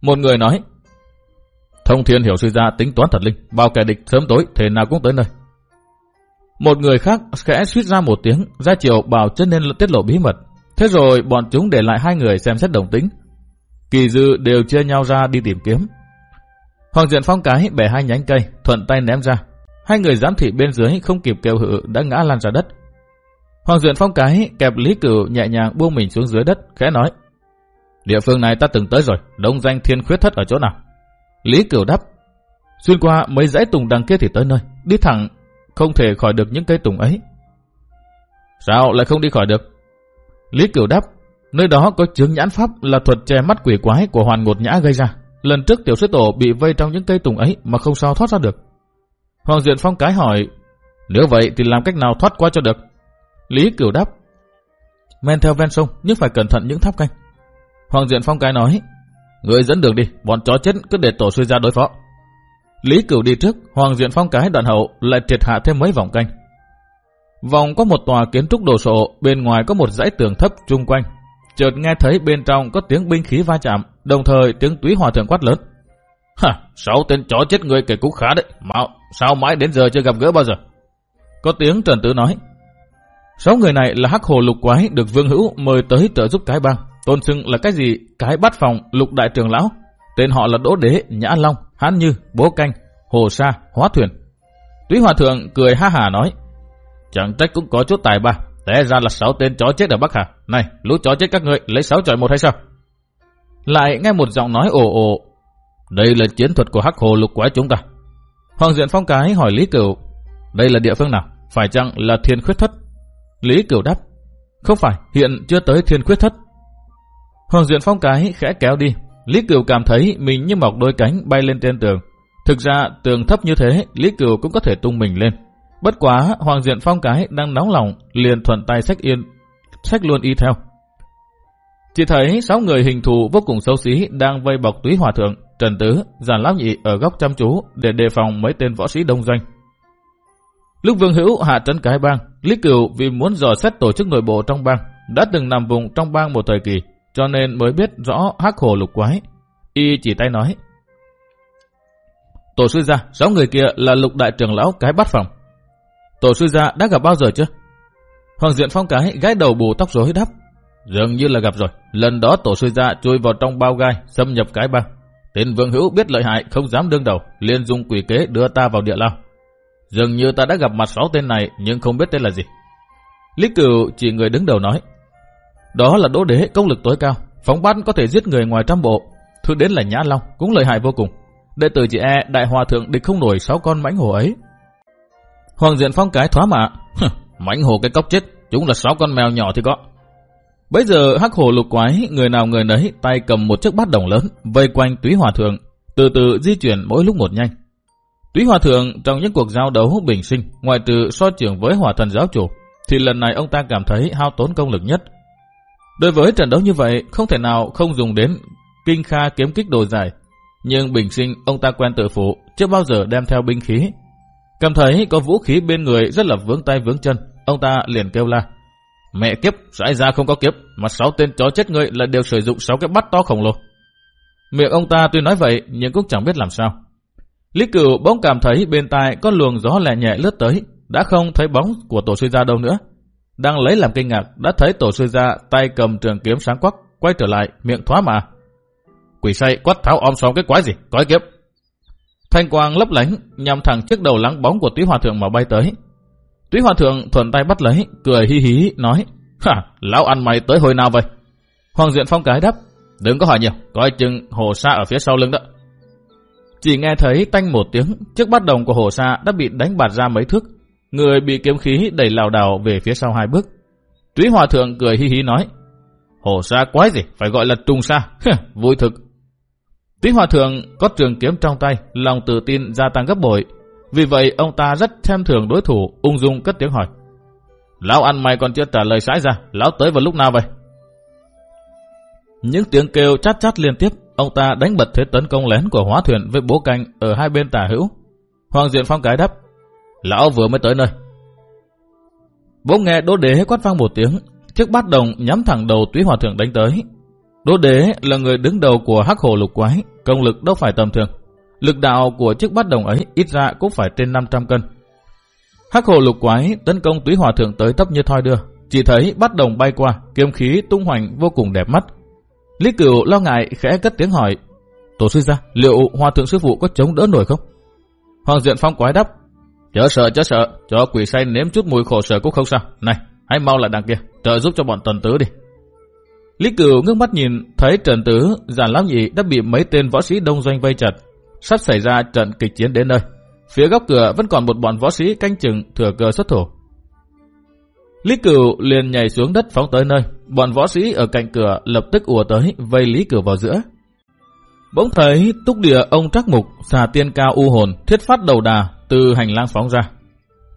Một người nói, thông thiên hiểu sư gia tính toán thật linh, bao kẻ địch sớm tối thế nào cũng tới nơi. Một người khác khẽ suýt ra một tiếng, ra chiều bảo chân nên tiết lộ bí mật. Thế rồi bọn chúng để lại hai người xem xét đồng tính. Kỳ dư đều chia nhau ra đi tìm kiếm. Hoàng diện phong cái bẻ hai nhánh cây, thuận tay ném ra. Hai người giám thị bên dưới không kịp kêu hự đã ngã lăn ra đất. Hoàng diện phong cái kẹp Lý Cửu nhẹ nhàng buông mình xuống dưới đất, khẽ nói. Địa phương này ta từng tới rồi, đông danh thiên khuyết thất ở chỗ nào? Lý Cửu đáp. Xuyên qua mấy dãy tùng đằng kia thì tới nơi, đi thẳng, không thể khỏi được những cây tùng ấy. Sao lại không đi khỏi được? Lý Cửu đáp. Nơi đó có chứng nhãn pháp là thuật che mắt quỷ quái của hoàn ngột nhã gây ra. Lần trước tiểu sư tổ bị vây trong những cây tùng ấy mà không sao thoát ra được. Hoàng Diện Phong cái hỏi, nếu vậy thì làm cách nào thoát qua cho được? Lý Cửu đáp, men theo ven sông nhưng phải cẩn thận những tháp canh. Hoàng Diện Phong cái nói, người dẫn đường đi, bọn chó chết cứ để tổ sư ra đối phó. Lý Cửu đi trước, Hoàng Diện Phong cái đoạn hậu lại triệt hạ thêm mấy vòng canh. Vòng có một tòa kiến trúc đồ sộ, bên ngoài có một dãy tường thấp chung quanh, chợt nghe thấy bên trong có tiếng binh khí va chạm, đồng thời tiếng túy hòa thượng quát lớn. Hả, sáu tên chó chết người kể cũng khá đấy, mà sao mãi đến giờ chưa gặp gỡ bao giờ? Có tiếng Trần Tử nói. Sáu người này là hắc hồ lục quái được Vương Hữu mời tới trợ giúp cái bang. Tôn xưng là cái gì? Cái bắt phòng lục đại trường lão. Tên họ là Đỗ Đế, Nhã Long, Hán Như, Bố Canh, Hồ Sa, Hóa Thuyền. Túy Hòa Thượng cười ha hà nói. Chẳng trách cũng có chút tài ba, Té ra là sáu tên chó chết ở Bắc Hà. Này, lũ chó chết các ngươi lấy sáu chọi một hay sao? Lại nghe một giọng nói ồ ồ. Đây là chiến thuật của hắc hồ lục quái chúng ta. Hoàng diện phong cái hỏi Lý Cửu. Đây là địa phương nào? Phải chăng là thiên khuyết thất? Lý Cửu đáp. Không phải, hiện chưa tới thiên khuyết thất. Hoàng diện phong cái khẽ kéo đi. Lý Cửu cảm thấy mình như mọc đôi cánh bay lên trên tường. Thực ra tường thấp như thế, Lý Cửu cũng có thể tung mình lên. Bất quá, Hoàng Diện Phong cái đang nóng lòng, liền thuận tay sách yên, sách luôn y theo. Chỉ thấy sáu người hình thù vô cùng xấu xí đang vây bọc túy hòa thượng, trần tứ, giàn lão nhị ở góc chăm chú để đề phòng mấy tên võ sĩ đông doanh. Lúc Vương Hữu hạ trấn cái bang, Lý Cửu vì muốn dò xét tổ chức nội bộ trong bang, đã từng nằm vùng trong bang một thời kỳ, cho nên mới biết rõ hắc hồ lục quái. Y chỉ tay nói. Tổ sư gia, sáu người kia là lục đại trưởng lão cái bắt phòng. Tổ sư gia đã gặp bao giờ chưa? Hoàng Diện Phong cái gái đầu bù tóc rối đắp. Dường như là gặp rồi. Lần đó tổ sư gia chui vào trong bao gai, xâm nhập cái băng. Tên vương hữu biết lợi hại, không dám đương đầu, liền dùng quỷ kế đưa ta vào địa lao. Dường như ta đã gặp mặt sáu tên này, nhưng không biết tên là gì. Lý cửu chỉ người đứng đầu nói. Đó là đỗ đế công lực tối cao, phóng bắn có thể giết người ngoài trăm bộ. Thứ đến là Nhã Long, cũng lợi hại vô cùng. Đệ tử chị e đại hòa thượng địch không nổi sáu con mãnh hổ ấy. Hoàng diện phong cái thoá mạ. Mãnh hồ cái cốc chết, chúng là sáu con mèo nhỏ thì có. Bây giờ hắc hồ lục quái, người nào người nấy tay cầm một chiếc bát đồng lớn, vây quanh túy hòa thượng, từ từ di chuyển mỗi lúc một nhanh. Túy hòa thượng trong những cuộc giao đấu bình sinh, ngoài trừ so trưởng với hòa thần giáo chủ, thì lần này ông ta cảm thấy hao tốn công lực nhất. Đối với trận đấu như vậy, không thể nào không dùng đến kinh kha kiếm kích đồ dài. Nhưng bình sinh ông ta quen tự phụ, chưa bao giờ đem theo binh khí, Cảm thấy có vũ khí bên người rất là vướng tay vướng chân, ông ta liền kêu la. Mẹ kiếp, rãi ra không có kiếp, mà sáu tên chó chết ngươi là đều sử dụng sáu cái bắt to khổng lồ. Miệng ông ta tuy nói vậy, nhưng cũng chẳng biết làm sao. Lý cửu bỗng cảm thấy bên tai có luồng gió lẻ nhẹ lướt tới, đã không thấy bóng của tổ sư gia đâu nữa. Đang lấy làm kinh ngạc, đã thấy tổ sư gia tay cầm trường kiếm sáng quắc, quay trở lại, miệng thoá mà. Quỷ say quát tháo om xóm cái quái gì, quái kiếp, Thanh quang lấp lánh nhằm thẳng trước đầu lắng bóng của Túy Hòa Thượng mà bay tới. Túy Hòa Thượng thuận tay bắt lấy, cười hi hí, nói, Hả, lão ăn mày tới hồi nào vậy? Hoàng Diện Phong cái đáp, đừng có hỏi nhiều, coi chừng hồ sa ở phía sau lưng đó. Chỉ nghe thấy tanh một tiếng, chiếc bát đồng của hồ sa đã bị đánh bạt ra mấy thước. Người bị kiếm khí đẩy lào đảo về phía sau hai bước. Túy Hòa Thượng cười hi hí nói, hồ sa quái gì, phải gọi là trùng sa, <laughs> vui thực. Túy Hòa Thượng có trường kiếm trong tay, lòng tự tin gia tăng gấp bội. Vì vậy ông ta rất xem thường đối thủ, ung dung cất tiếng hỏi. Lão ăn mày còn chưa trả lời sãi ra, lão tới vào lúc nào vậy? Những tiếng kêu chát chát liên tiếp, ông ta đánh bật thế tấn công lén của hóa thuyền với bố canh ở hai bên tả hữu. Hoàng Diện Phong cái đáp, lão vừa mới tới nơi. Bố nghe đỗ đế quát vang một tiếng, chiếc bát đồng nhắm thẳng đầu túy hòa thượng đánh tới. Đỗ đế là người đứng đầu của hắc hồ lục quái, công lực đâu phải tầm thường. Lực đạo của chiếc bát đồng ấy ít ra cũng phải trên 500 cân. Hắc hồ lục quái tấn công túy hòa thượng tới tấp như thoi đưa, chỉ thấy bát đồng bay qua, kiếm khí tung hoành vô cùng đẹp mắt. Lý Cửu lo ngại khẽ cất tiếng hỏi, tổ sư gia, liệu hòa thượng sư phụ có chống đỡ nổi không? Hoàng Diện Phong quái đáp, chớ sợ chớ sợ, cho quỷ say nếm chút mùi khổ sở cũng không sao. Này, hãy mau lại đằng kia, trợ giúp cho bọn tần tứ đi. Lý Cửu ngước mắt nhìn, thấy Trần Tứ, giàn lão nhị đã bị mấy tên võ sĩ đông doanh vây chặt, sắp xảy ra trận kịch chiến đến nơi. Phía góc cửa vẫn còn một bọn võ sĩ canh chừng thừa cơ xuất thủ. Lý Cửu liền nhảy xuống đất phóng tới nơi, bọn võ sĩ ở cạnh cửa lập tức ùa tới vây Lý Cửu vào giữa. Bỗng thấy túc địa ông trắc mục xà tiên cao u hồn thiết phát đầu đà từ hành lang phóng ra.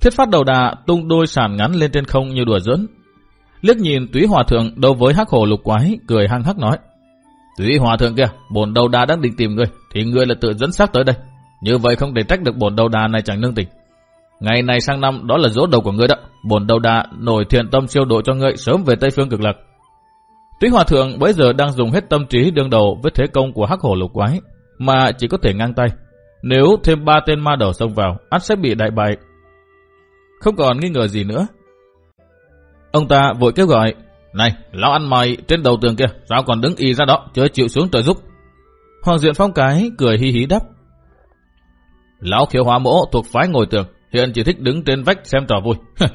Thiết phát đầu đà tung đôi sàn ngắn lên trên không như đùa giỡn. Liếc nhìn túy hòa thượng đâu với hắc hồ lục quái cười hăng hắc nói. Túy hòa thượng kia, bổn đầu đà đang định tìm ngươi, thì ngươi là tự dẫn xác tới đây. Như vậy không thể trách được bổn đầu đà này chẳng nương tình. Ngày này sang năm đó là dỗ đầu của ngươi đó. Bổn đầu đà nổi thiện tâm siêu độ cho ngươi sớm về Tây Phương cực lạc. Túy Hòa Thượng bây giờ đang dùng hết tâm trí đương đầu với thế công của hắc hổ lục quái, mà chỉ có thể ngang tay. Nếu thêm ba tên ma đầu xông vào, ắt sẽ bị đại bại. Không còn nghi ngờ gì nữa. Ông ta vội kêu gọi, Này, lão ăn mày trên đầu tường kia, sao còn đứng y ra đó, chưa chịu xuống trợ giúp. Hoàng Diện Phong Cái cười hi hí đáp. Lão khiếu hóa mỗ thuộc phái ngồi tường, hiện chỉ thích đứng trên vách xem trò vui. <laughs>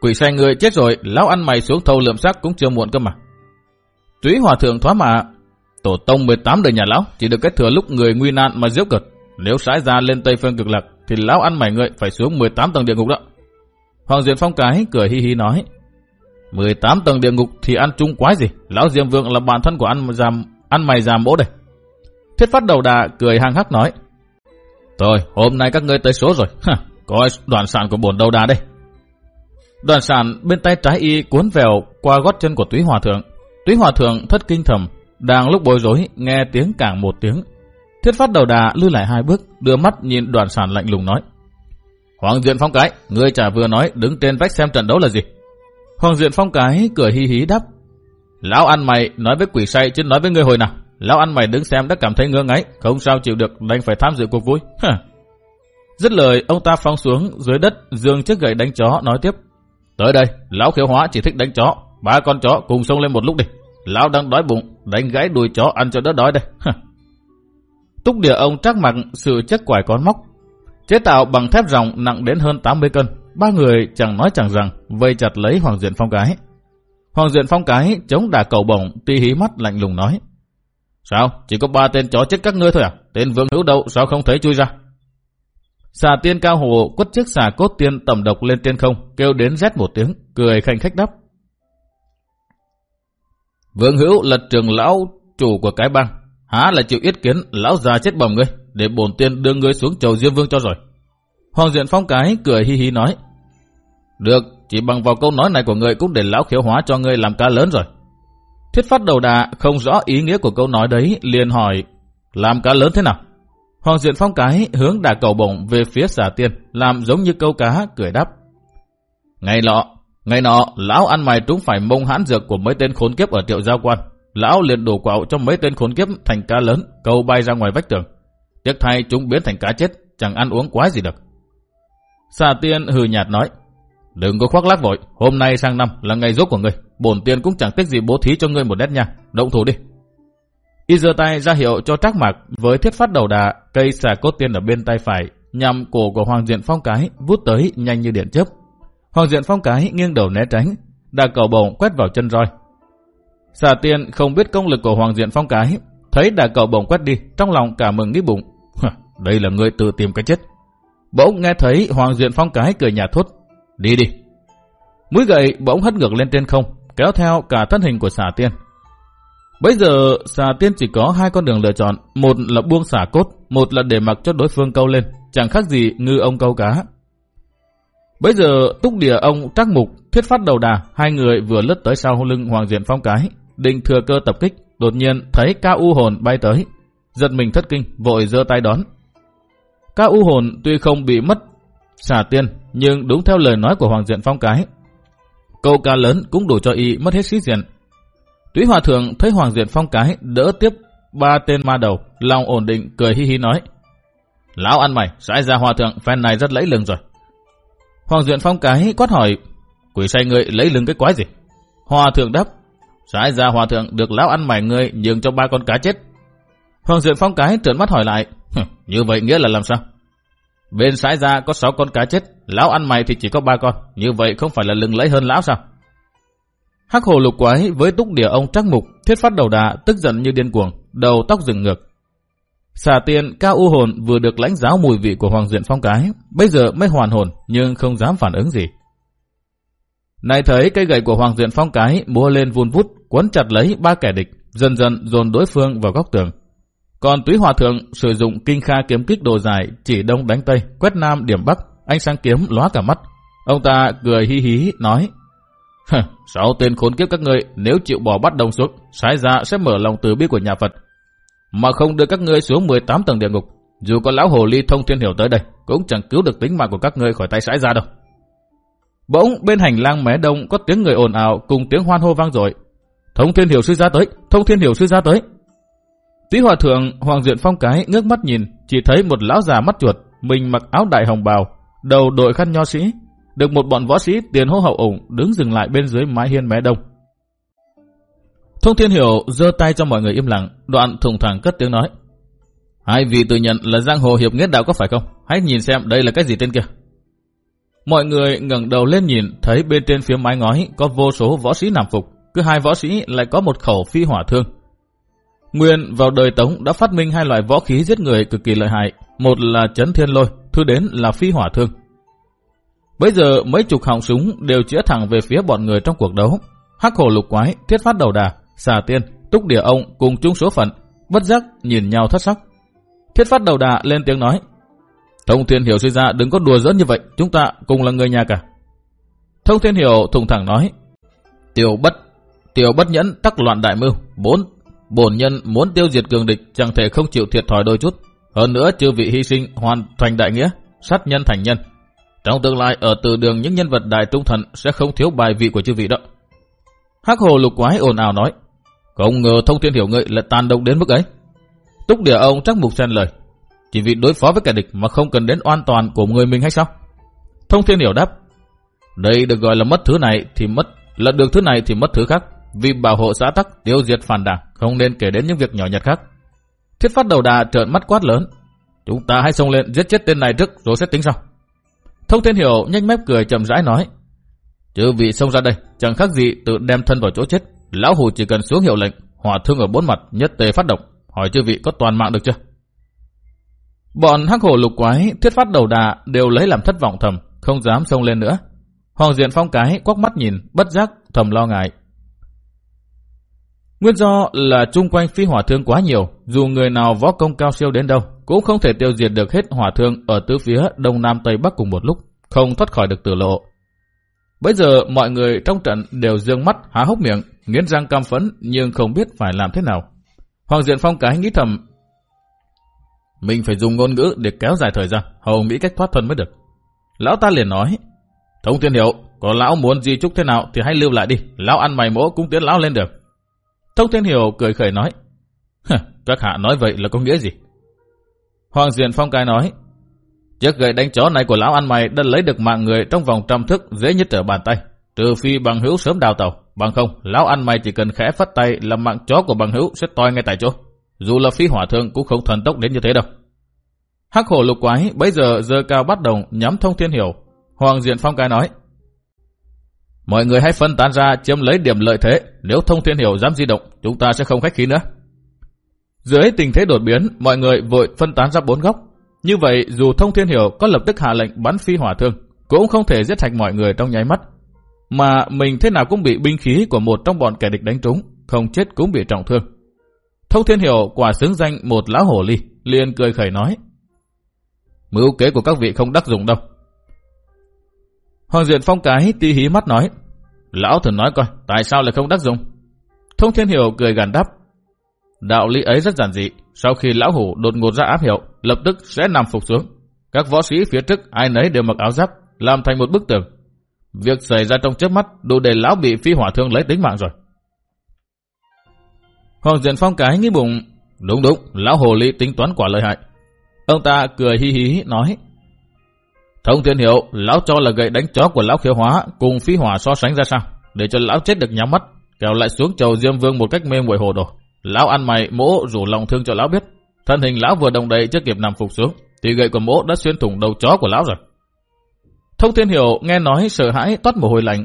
Quỷ sai người chết rồi, lão ăn mày xuống thâu lượm xác cũng chưa muộn cơ mà. Túy hòa thượng thoá mà, tổ tông 18 đời nhà lão chỉ được kết thừa lúc người nguy nạn mà giễu cực. Nếu sái ra lên Tây Phương cực lạc thì lão ăn mày người phải xuống 18 tầng địa ngục đó. Hoàng Diện Phong cái cười hi hi nói. 18 tầng địa ngục thì ăn chung quái gì? Lão Diêm Vương là bạn thân của ăn giam ăn mày già mỗ đây. Thiết phát đầu đà cười hăng hắc nói. Thôi, hôm nay các ngươi tới số rồi. <laughs> Coi đoàn sản của bổn đầu đà đây. Đoàn sản bên tay trái y cuốn vèo qua gót chân của túy hòa thượng. Túy hòa thượng thất kinh thầm, đang lúc bối rối nghe tiếng càng một tiếng. Thiết phát đầu đà lưu lại hai bước, đưa mắt nhìn đoàn sản lạnh lùng nói. Hoàng Diện Phong Cái, ngươi chả vừa nói đứng trên vách xem trận đấu là gì? Hoàng Diện Phong Cái cười hi hí đáp. Lão ăn mày nói với quỷ say chứ nói với ngươi hồi nào. Lão ăn mày đứng xem đã cảm thấy ngơ ngáy, không sao chịu được đành phải tham dự cuộc vui. Dứt lời, ông ta phong xuống dưới đất, dương chiếc gậy đánh chó nói tiếp. Tới đây, lão khiếu hóa chỉ thích đánh chó, ba con chó cùng xông lên một lúc đi. Lão đang đói bụng, đánh gãy đuôi chó ăn cho đỡ đói đây. Túc địa ông trác mặt sự chất quải con móc. Chế tạo bằng thép ròng nặng đến hơn 80 cân. Ba người chẳng nói chẳng rằng, vây chặt lấy Hoàng Diện Phong Cái. Hoàng Diện Phong Cái chống đà cầu bổng, ti hí mắt lạnh lùng nói. Sao? Chỉ có ba tên chó chết các ngươi thôi à? Tên vương hữu đâu sao không thấy chui ra? Xà tiên cao hồ quất chiếc xà cốt tiên tầm độc lên trên không, kêu đến rét một tiếng, cười khanh khách đắp. Vương hữu là trường lão chủ của cái băng, há là chịu yết kiến lão già chết bầm ngươi, để bổn tiên đưa ngươi xuống chầu diêm vương cho rồi. Hoàng diện phong cái cười hi hi nói. Được, chỉ bằng vào câu nói này của ngươi cũng để lão khiếu hóa cho ngươi làm ca lớn rồi. Thiết phát đầu đà không rõ ý nghĩa của câu nói đấy, liền hỏi, làm cá lớn thế nào? Hoàng Diện Phong cái hướng đà cầu bổng về phía xà tiên, làm giống như câu cá, cười đáp. Ngày nọ, ngày nọ, lão ăn mày trúng phải mông hãn dược của mấy tên khốn kiếp ở tiệu giao quan. Lão liền đổ quạo cho mấy tên khốn kiếp thành cá lớn, câu bay ra ngoài vách tường. Tiếc thay chúng biến thành cá chết, chẳng ăn uống quái gì được. Xà tiên hừ nhạt nói, đừng có khoác lác vội, hôm nay sang năm là ngày rốt của ngươi, bổn tiên cũng chẳng tiếc gì bố thí cho ngươi một nét nha, động thủ đi. Y giơ tay ra hiệu cho trác mạc với thiết phát đầu đà, cây xà cốt tiên ở bên tay phải, nhằm cổ của Hoàng Diện Phong Cái vút tới nhanh như điện chớp. Hoàng Diện Phong Cái nghiêng đầu né tránh, đà cầu bổng quét vào chân roi. Xà tiên không biết công lực của Hoàng Diện Phong Cái, thấy đà cầu bổng quét đi, trong lòng cả mừng nghĩ bụng. Đây là người tự tìm cái chết. Bỗng nghe thấy Hoàng Diện Phong Cái cười nhạt thốt. Đi đi. Mũi gậy bỗng hất ngược lên trên không, kéo theo cả thân hình của xà tiên. Bây giờ xà tiên chỉ có hai con đường lựa chọn, một là buông xả cốt, một là để mặc cho đối phương câu lên, chẳng khác gì ngư ông câu cá. Bây giờ túc địa ông trắc mục, thuyết phát đầu đà, hai người vừa lướt tới sau lưng Hoàng Diện Phong cái, định thừa cơ tập kích, đột nhiên thấy ca u hồn bay tới, giật mình thất kinh, vội giơ tay đón. Các u hồn tuy không bị mất xả tiên, nhưng đúng theo lời nói của Hoàng Diện Phong cái, câu ca lớn cũng đủ cho y mất hết sĩ diện. Túy Hòa Thượng thấy Hoàng Diện Phong cái đỡ tiếp ba tên ma đầu, lòng ổn định cười hi hi nói. Lão ăn mày, sai ra Hòa Thượng phen này rất lẫy lừng rồi. Hoàng Diện Phong cái quát hỏi, quỷ say người lấy lừng cái quái gì? Hòa Thượng đáp, sai ra Hòa Thượng được lão ăn mày ngươi nhường cho ba con cá chết. Hoàng Diện Phong cái trợn mắt hỏi lại, như vậy nghĩa là làm sao? Bên sái ra có 6 con cá chết, lão ăn mày thì chỉ có ba con, như vậy không phải là lừng lấy hơn lão sao? Hắc hồ lục quái với túc địa ông trắc mục, thiết phát đầu đà, tức giận như điên cuồng, đầu tóc dựng ngược. Xà tiên cao u hồn vừa được lãnh giáo mùi vị của Hoàng Diện Phong cái, bây giờ mới hoàn hồn nhưng không dám phản ứng gì. Này thấy cây gậy của Hoàng Diện Phong cái múa lên vun vút, quấn chặt lấy ba kẻ địch, dần dần dồn đối phương vào góc tường. Còn túy hòa thượng sử dụng kinh kha kiếm kích đồ dài, chỉ đông đánh tây, quét nam điểm bắc, anh sang kiếm lóa cả mắt. Ông ta cười hí hí nói, Sáu tên khốn kiếp các ngươi, nếu chịu bỏ bắt đồng xuống, sái ra sẽ mở lòng từ bi của nhà Phật. Mà không đưa các ngươi xuống 18 tầng địa ngục, dù có lão hồ ly thông thiên hiểu tới đây, cũng chẳng cứu được tính mạng của các ngươi khỏi tay sãi ra đâu. Bỗng bên hành lang mé đông có tiếng người ồn ào cùng tiếng hoan hô vang dội. Thông thiên hiểu sư ra tới, thông thiên hiểu sư ra tới. Tí hòa thượng Hoàng Diện Phong cái ngước mắt nhìn, chỉ thấy một lão già mắt chuột, mình mặc áo đại hồng bào, đầu đội khăn nho sĩ, được một bọn võ sĩ tiền hô hậu ủng đứng dừng lại bên dưới mái hiên mé đông. Thông Thiên Hiểu giơ tay cho mọi người im lặng, đoạn thùng thẳng cất tiếng nói. Hai vị tự nhận là giang hồ hiệp nghĩa đạo có phải không? Hãy nhìn xem đây là cái gì tên kia. Mọi người ngẩng đầu lên nhìn, thấy bên trên phía mái ngói có vô số võ sĩ nằm phục, cứ hai võ sĩ lại có một khẩu phi hỏa thương. Nguyên vào đời Tống đã phát minh hai loại võ khí giết người cực kỳ lợi hại, một là chấn thiên lôi, thứ đến là phi hỏa thương. Bây giờ mấy chục họng súng đều chĩa thẳng về phía bọn người trong cuộc đấu. Hắc hồ lục quái, thiết phát đầu đà, xà tiên, túc địa ông cùng chung số phận, bất giác nhìn nhau thất sắc. Thiết phát đầu đà lên tiếng nói. Thông thiên hiểu suy ra đừng có đùa giỡn như vậy, chúng ta cùng là người nhà cả. Thông thiên hiểu thùng thẳng nói. Tiểu bất, tiểu bất nhẫn tắc loạn đại mưu, bốn bổn nhân muốn tiêu diệt cường địch chẳng thể không chịu thiệt thòi đôi chút. Hơn nữa chư vị hy sinh hoàn thành đại nghĩa, sát nhân thành nhân. Trong tương lai ở từ đường những nhân vật đại trung thần sẽ không thiếu bài vị của chư vị đó. Hắc hồ lục quái ồn ào nói. Không ngờ thông thiên hiểu ngợi lại tàn độc đến mức ấy. Túc địa ông chắc mục xen lời. Chỉ vì đối phó với kẻ địch mà không cần đến an toàn của người mình hay sao? Thông thiên hiểu đáp. Đây được gọi là mất thứ này thì mất, là được thứ này thì mất thứ khác. Vì bảo hộ xã tắc, tiêu diệt phản đảng, không nên kể đến những việc nhỏ nhặt khác. Thiết phát đầu đà trợn mắt quát lớn. Chúng ta hãy xông lên giết chết tên này trước rồi sẽ tính sau. Thông Thiên Hiểu nhanh mép cười chậm rãi nói. Chư vị xông ra đây, chẳng khác gì tự đem thân vào chỗ chết. Lão Hù chỉ cần xuống hiệu lệnh, hỏa thương ở bốn mặt, nhất tề phát động. Hỏi chư vị có toàn mạng được chưa? Bọn hắc hổ lục quái, thiết phát đầu đà đều lấy làm thất vọng thầm, không dám xông lên nữa. Hoàng diện phong cái quắc mắt nhìn, bất giác, thầm lo ngại. Nguyên do là chung quanh phi hỏa thương quá nhiều, dù người nào võ công cao siêu đến đâu, cũng không thể tiêu diệt được hết hỏa thương ở tứ phía đông nam tây bắc cùng một lúc, không thoát khỏi được tử lộ. Bây giờ mọi người trong trận đều dương mắt há hốc miệng, nghiến răng cam phấn nhưng không biết phải làm thế nào. Hoàng Diện Phong cái nghĩ thầm, mình phải dùng ngôn ngữ để kéo dài thời gian, hầu nghĩ cách thoát thân mới được. Lão ta liền nói, Thông thiên hiệu, có lão muốn di trúc thế nào thì hãy lưu lại đi, lão ăn mày mỗ cũng tiến lão lên được. Thông Thiên Hiểu cười khẩy nói, các hạ nói vậy là có nghĩa gì? Hoàng Diện Phong Cai nói, chiếc gậy đánh chó này của lão ăn mày đã lấy được mạng người trong vòng trăm thức dễ nhất trở bàn tay. Trừ phi bằng hữu sớm đào tàu, bằng không, lão ăn mày chỉ cần khẽ phát tay là mạng chó của bằng hữu sẽ toi ngay tại chỗ. Dù là phi hỏa thương cũng không thần tốc đến như thế đâu. Hắc hổ lục quái bây giờ giờ cao bắt đồng nhắm thông thiên hiểu. Hoàng Diện Phong Cai nói, Mọi người hãy phân tán ra chiếm lấy điểm lợi thế. Nếu thông thiên hiểu dám di động, chúng ta sẽ không khách khí nữa. Dưới tình thế đột biến, mọi người vội phân tán ra bốn góc. Như vậy, dù thông thiên hiểu có lập tức hạ lệnh bắn phi hỏa thương, cũng không thể giết sạch mọi người trong nháy mắt. Mà mình thế nào cũng bị binh khí của một trong bọn kẻ địch đánh trúng, không chết cũng bị trọng thương. Thông Thiên Hiểu quả xứng danh một lão hổ ly, liền cười khẩy nói. Mưu kế của các vị không đắc dụng đâu. Hoàng Diện Phong cái ti hí mắt nói. Lão thử nói coi, tại sao lại không đắc dụng? Thông Thiên Hiểu cười gằn đáp. Đạo lý ấy rất giản dị. Sau khi lão hủ đột ngột ra áp hiệu, lập tức sẽ nằm phục xuống. Các võ sĩ phía trước ai nấy đều mặc áo giáp, làm thành một bức tường. Việc xảy ra trong trước mắt đủ để lão bị phi hỏa thương lấy tính mạng rồi. Hoàng Diện Phong cái nghĩ bụng, đúng đúng, lão hồ ly tính toán quả lợi hại. Ông ta cười hi hí nói, Thông thiên hiệu, lão cho là gậy đánh chó của lão khiếu hóa cùng phí hỏa so sánh ra sao, để cho lão chết được nhắm mắt, kéo lại xuống chầu Diêm Vương một cách mê muội hồ đồ. Lão ăn mày mỗ rủ lòng thương cho lão biết, thân hình lão vừa đồng đầy chưa kịp nằm phục xuống, thì gậy của mỗ đã xuyên thủng đầu chó của lão rồi. Thông thiên hiệu nghe nói sợ hãi toát mồ hôi lạnh.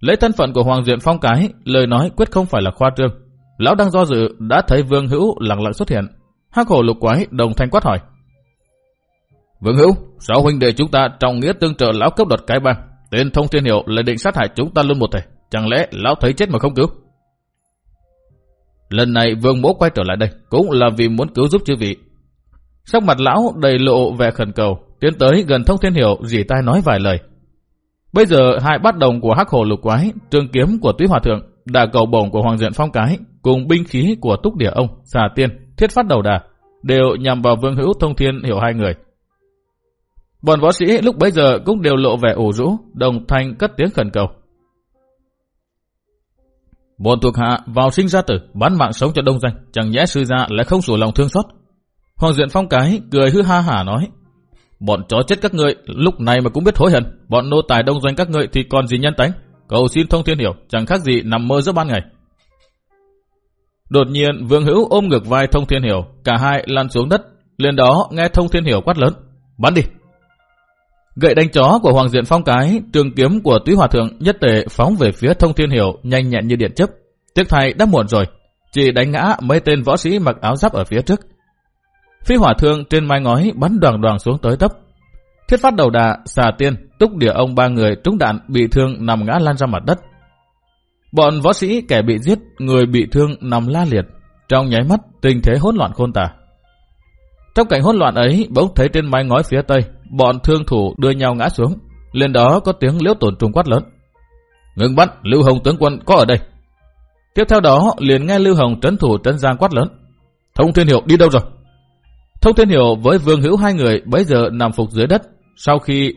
Lấy thân phận của Hoàng Diện Phong cái, lời nói quyết không phải là khoa trương. Lão đang do dự, đã thấy Vương Hữu lặng lặng xuất hiện. Hắc hổ lục quái đồng thanh quát hỏi. Vương Hữu, sáu huynh đệ chúng ta trong nghĩa tương trợ lão cấp đột cái bang? Tên thông thiên hiệu lại định sát hại chúng ta luôn một thể. Chẳng lẽ lão thấy chết mà không cứu? Lần này vương mỗ quay trở lại đây cũng là vì muốn cứu giúp chư vị. Sắc mặt lão đầy lộ vẻ khẩn cầu, tiến tới gần thông thiên hiệu dì tai nói vài lời. Bây giờ hai bát đồng của hắc hồ lục quái, trường kiếm của túy hòa thượng, đà cầu bổng của hoàng diện phong cái, cùng binh khí của túc địa ông, xà tiên, thiết phát đầu đà, đều nhằm vào vương hữu thông thiên hiểu hai người. Bọn võ sĩ lúc bấy giờ cũng đều lộ vẻ ủ rũ, đồng thanh cất tiếng khẩn cầu. Bọn thuộc hạ vào sinh ra tử, bán mạng sống cho đông danh, chẳng nhẽ sư gia lại không sủa lòng thương xót. Hoàng diện phong cái, cười hư ha hả nói. Bọn chó chết các ngươi, lúc này mà cũng biết hối hận. Bọn nô tài đông doanh các ngươi thì còn gì nhân tánh. Cầu xin thông thiên hiểu, chẳng khác gì nằm mơ giữa ban ngày. Đột nhiên, Vương Hữu ôm ngược vai Thông Thiên Hiểu, cả hai lăn xuống đất. Lên đó nghe Thông Thiên Hiểu quát lớn, bắn đi. Gậy đánh chó của Hoàng Diện Phong cái, trường kiếm của Túy Hòa Thượng nhất tề phóng về phía Thông Thiên Hiểu nhanh nhẹn như điện chớp. Tiếc thay đã muộn rồi, chỉ đánh ngã mấy tên võ sĩ mặc áo giáp ở phía trước. Phi hỏa thượng trên mái ngói bắn đoàn đoàn xuống tới tấp. Thiết phát đầu đà, xà tiên, túc địa ông ba người trúng đạn bị thương nằm ngã lan ra mặt đất. Bọn võ sĩ kẻ bị giết, người bị thương nằm la liệt. Trong nháy mắt, tình thế hỗn loạn khôn tả. Trong cảnh hỗn loạn ấy, bỗng thấy trên mái ngói phía tây, bọn thương thủ đưa nhau ngã xuống. Lên đó có tiếng liễu tổn trung quát lớn. Ngừng bắn, Lưu Hồng tướng quân có ở đây. Tiếp theo đó, liền nghe Lưu Hồng trấn thủ trấn giang quát lớn. Thông Thiên Hiệu đi đâu rồi? Thông Thiên Hiệu với Vương Hữu hai người bấy giờ nằm phục dưới đất. Sau khi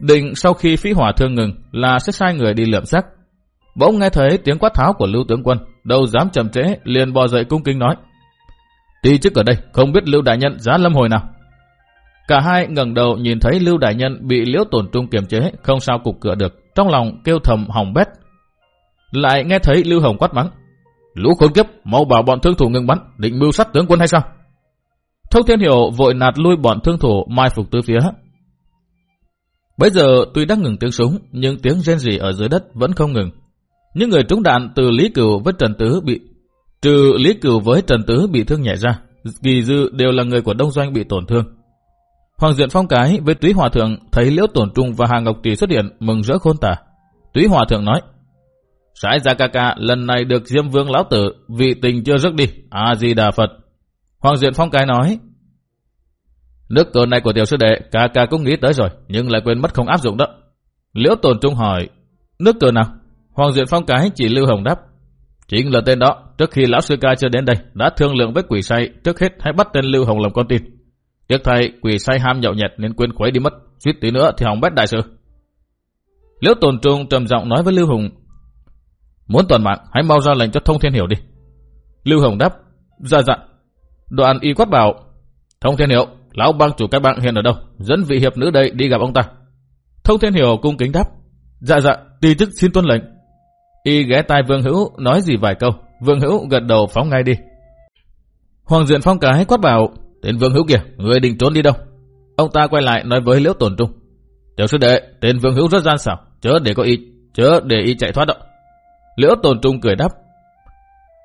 định sau khi phí hỏa thương ngừng là sẽ sai người đi lượm xác. Bỗng nghe thấy tiếng quát tháo của Lưu tướng quân, đâu dám chậm trễ, liền bò dậy cung kính nói: "Đi trước ở đây, không biết Lưu đại nhân giá lâm hồi nào." Cả hai ngẩng đầu nhìn thấy Lưu đại nhân bị Liễu Tổn Trung kiềm chế, không sao cục cửa được, trong lòng kêu thầm hỏng bét. Lại nghe thấy Lưu Hồng quát mắng: "Lũ khốn kiếp, mau bảo bọn thương thủ ngừng bắn, định mưu sát tướng quân hay sao?" Thông Thiên Hiểu vội nạt lui bọn thương thủ mai phục tứ phía. Bây giờ tuy đã ngừng tiếng súng, nhưng tiếng rên rỉ ở dưới đất vẫn không ngừng. Những người trúng đạn từ Lý Cửu với Trần Tứ bị trừ Lý Cửu với Trần Tứ bị thương nhẹ ra, kỳ dư đều là người của Đông Doanh bị tổn thương. Hoàng Diện Phong Cái với Túy Hòa Thượng thấy Liễu Tổn Trung và Hà Ngọc Trì xuất hiện mừng rỡ khôn tả. Túy Hòa Thượng nói, Sái Gia Ca Ca lần này được Diêm Vương Lão Tử vị tình chưa rước đi, A-di-đà Phật. Hoàng Diện Phong Cái nói, Nước cờ này của tiểu sư đệ, ca ca cũng nghĩ tới rồi, nhưng lại quên mất không áp dụng đó. Liễu Tồn Trung hỏi, nước cờ nào? Hoàng Diện Phong cái chỉ Lưu Hồng đáp. Chính là tên đó, trước khi lão sư ca chưa đến đây, đã thương lượng với quỷ say, trước hết hãy bắt tên Lưu Hồng làm con tin. Tiếc thay, quỷ say ham nhậu nhẹt nên quên khuấy đi mất, suýt tí nữa thì hỏng bét đại sự. Liễu Tồn Trung trầm giọng nói với Lưu Hồng, muốn toàn mạng, hãy mau ra lệnh cho Thông Thiên Hiểu đi. Lưu Hồng đáp, dạ dạ. Đoạn y quát bảo, Thông Thiên Hiểu, lão bang chủ các bạn hiện ở đâu? Dẫn vị hiệp nữ đây đi gặp ông ta. Thông Thiên Hiểu cung kính đáp, dạ dạ, tùy chức xin tuân lệnh. Y ghé tai Vương Hữu nói gì vài câu, Vương Hữu gật đầu phóng ngay đi. Hoàng Diện Phong cái quát bảo, tên Vương Hữu kìa, người định trốn đi đâu? Ông ta quay lại nói với Liễu Tồn Trung, tiểu sư đệ, tên Vương Hữu rất gian xảo, chớ để có ý, chớ để ý chạy thoát đâu. Liễu Tồn Trung cười đáp,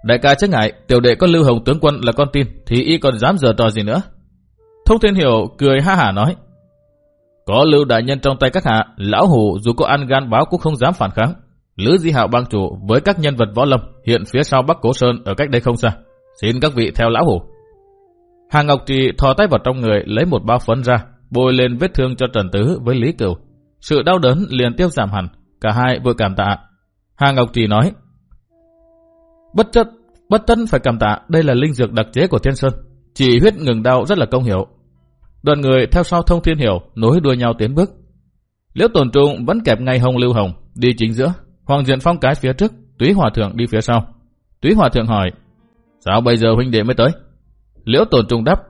đại ca chắc ngại, tiểu đệ có Lưu Hồng tướng quân là con tin, thì y còn dám giờ trò gì nữa? Thông Thiên Hiểu cười ha hả nói, có lưu đại nhân trong tay các hạ, lão hủ dù có ăn gan báo cũng không dám phản kháng. Lữ Di Hạo bang chủ với các nhân vật võ lâm hiện phía sau Bắc Cố Sơn ở cách đây không xa. Xin các vị theo lão hủ. Hà Ngọc Trì thò tay vào trong người lấy một bao phấn ra, bôi lên vết thương cho Trần Tứ với Lý Cửu. Sự đau đớn liền tiêu giảm hẳn, cả hai vừa cảm tạ. Hà Ngọc Trì nói, Bất chất, bất tân phải cảm tạ, đây là linh dược đặc chế của Thiên Sơn. Chỉ huyết ngừng đau rất là công hiệu. Đoàn người theo sau thông thiên hiểu, nối đuôi nhau tiến bước. Liễu tổn trung vẫn kẹp ngay hồng lưu hồng, đi chính giữa. Hoàng Diện Phong cái phía trước, Túy Hòa Thượng đi phía sau. Túy Hòa Thượng hỏi, sao bây giờ huynh đệ mới tới? Liễu tổn trung đáp,